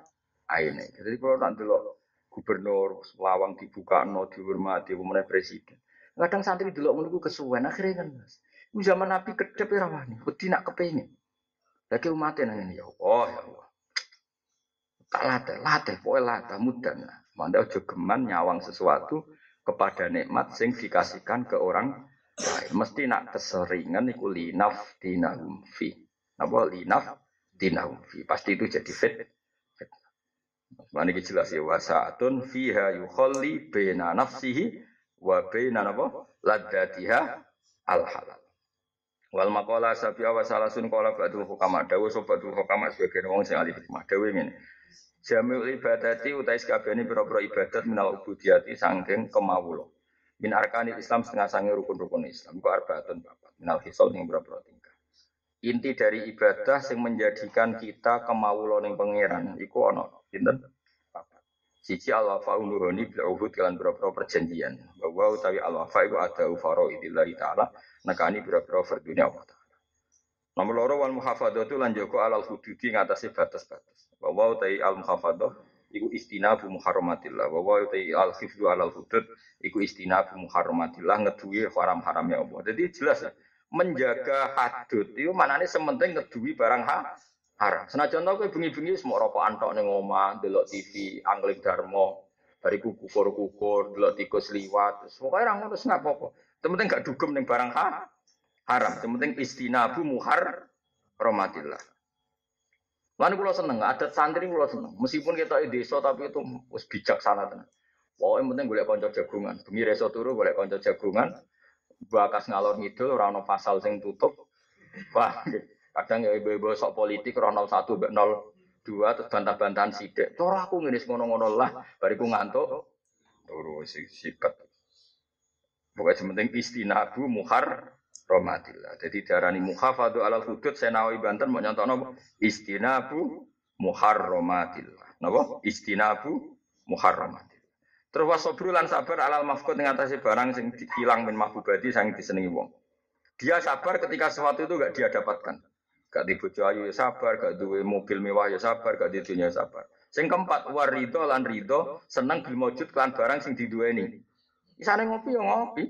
aine. Jadi kalau nanti lo gubernur, lawang dibuka, no dihormati, pemenang presiden. Kadang santri dulu menunggu kesuwen, akhirnya kan mas. Zaman Nabi kedep ya rawani, wedi nak kepengen. Lagi umatnya nanya ya Allah, ya Allah. Tak latih, latih, pokoknya latih, mudah. Manda ojo geman nyawang sesuatu kepada nikmat sing dikasihkan ke orang lain. Mesti nak keseringan iku linaf dinahum fi. Napa linaf dinahum fi. Pasti itu jadi fit Mana iki jelas ya wasaatun fiha yukhalli baina nafsihi wa baina napa ladatiha al halal. Wal maqala sabi wa salasun qala ba'dul hukama dawu sobatul hukama sebagian wong sing ahli hikmah dawu ngene. Jami'ul ibadati utai sakabehane pira-pira ibadat minal ubudiyati sangking kemawula. Min arkani Islam setengah sange rukun-rukun Islam. Ku arbaatun bapak. Minal hisol yang pira-pira tingkah. Inti dari ibadah sing menjadikan kita kemawula ning pangeran iku ana pinten? Siji al wafa unuhoni bila uhud kalian berapa perjanjian. Bahwa utawi al wafa itu ada ufaro idillahi ta'ala. Nekani berapa verdunia Allah ta'ala. Nomor loro wal muhafadzatu lan joko alal hududi ngatasi batas-batas. Bahwa utawi al muhafadah iku istinabu muharramatillah. Bahwa utawi al khifdu alal hudud iku istinabu muharramatillah ngeduwi haram-haramnya Allah. Jadi jelas ya. Menjaga hadud itu manane sementing ngeduwi barang ha haram. Senajan tau kowe bengi-bengi semua rokok antok ning omah, delok TV, angling dharma, bariku kukur-kukur, delok tikus liwat. Pokoke ora ngono sing apa-apa. Temen gak dugem ning barang ha haram. Temen istinabu muhar rahmatillah. Lan kula seneng, adat santri kula seneng. Meskipun kita di desa tapi itu wis bijaksana tenan. Pokoke penting golek kanca jagungan. Bengi reso turu golek kanca jagungan. Bakas ngalor ngidul ora ono pasal sing tutup. Wah, Kadang ya ibu-ibu sok politik roh 01 mbek 02 terus bantah-bantahan sidik. Cara aku ngene ngono-ngono lah, bariku ngantuk turu sikat. Pokoknya sementing istinabu muhar muharramatillah. Jadi darani muhafadu alal hudud senawi Banten mau nyontokno istinabu muharramatillah. Napa? Istinabu muharramatillah. Terus wasobru lan sabar alal mafkut ngatasi barang sing hilang min mahbubati sang disenengi wong. Dia sabar ketika sesuatu itu gak dia dapatkan. Gak di bojo ayu ya sabar, gak duwe mobil mewah ya sabar, gak di dunia ya sabar. Sing keempat warido lan rido seneng bil maujud lan barang sing diduweni. Isane ngopi ya ngopi.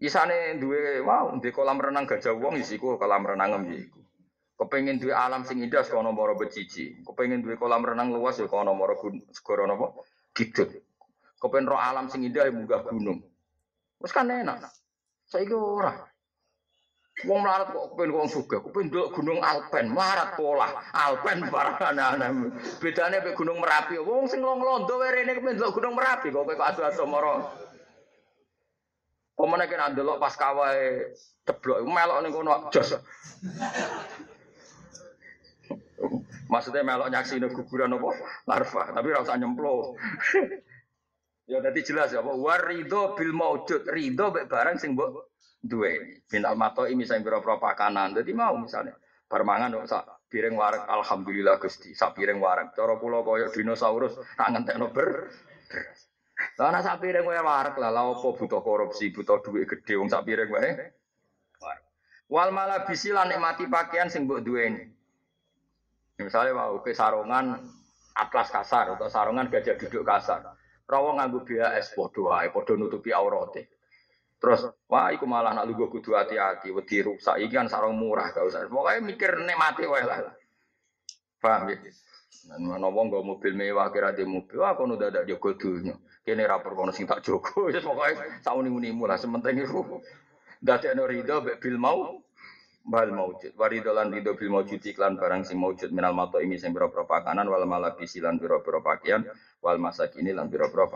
Isane duwe wow, di kolam renang gajah wong isiku kolam renang iku. Kepengen duwe alam sing indah kono moro becici. Kepengen duwe kolam renang luas ya kono moro segoro napa? Kidul. Kepengen roh alam sing indah ya munggah gunung. Wes kan enak. Saiki ora. Wong melarat kok kepen wong sugih, kepen ndelok Gunung Alpen, melarat pola. Alpen barang aneh-aneh. Bedane Gunung Merapi. Wong sing londo wae rene kepen ndelok Gunung Merapi kok kowe adu-adu moro. Pemene kena ndelok pas kawae ceblok melok ning kono jos. Maksudnya melok nyaksine guguran apa? Larva, tapi ora usah nyemplo. ya nanti jelas ya, apa warido bil maujud, rido mek barang sing mbok duwe minal mato ini misalnya berapa pakanan jadi mau misalnya permangan sak piring warak alhamdulillah gusti sak piring warak cara pulau koyok dinosaurus tak ngentekno ber lah ana sak piring wae warak lah lha opo butuh korupsi butuh duit gede wong sak piring wae wal malah bisilan nikmati pakaian sing mbok duweni misalnya mau ke sarongan atlas kasar atau sarongan gajah duduk kasar rawa nganggo BAS podo wae podo nutupi aurate Terus, wah, iku malah nak lugu kudu hati-hati, wedi rusak. Iki kan sarung murah, gak usah. Pokoknya mikir nikmati wae lah. Paham ya? Mana wong gak mobil mewah kira di mobil, wah kono dadak jogo dunya. Kene rapor kono sing tak jogo, ya pokoknya sauni-unimu lah. Sementing itu dadekno ridho mbek bil mau bal maujud. Warido lan ridho bil maujud iklan barang sing maujud minal mato ini sing biro-biro pakanan wal malabisi lan biro-biro pakaian wal masak ini lan biro-biro.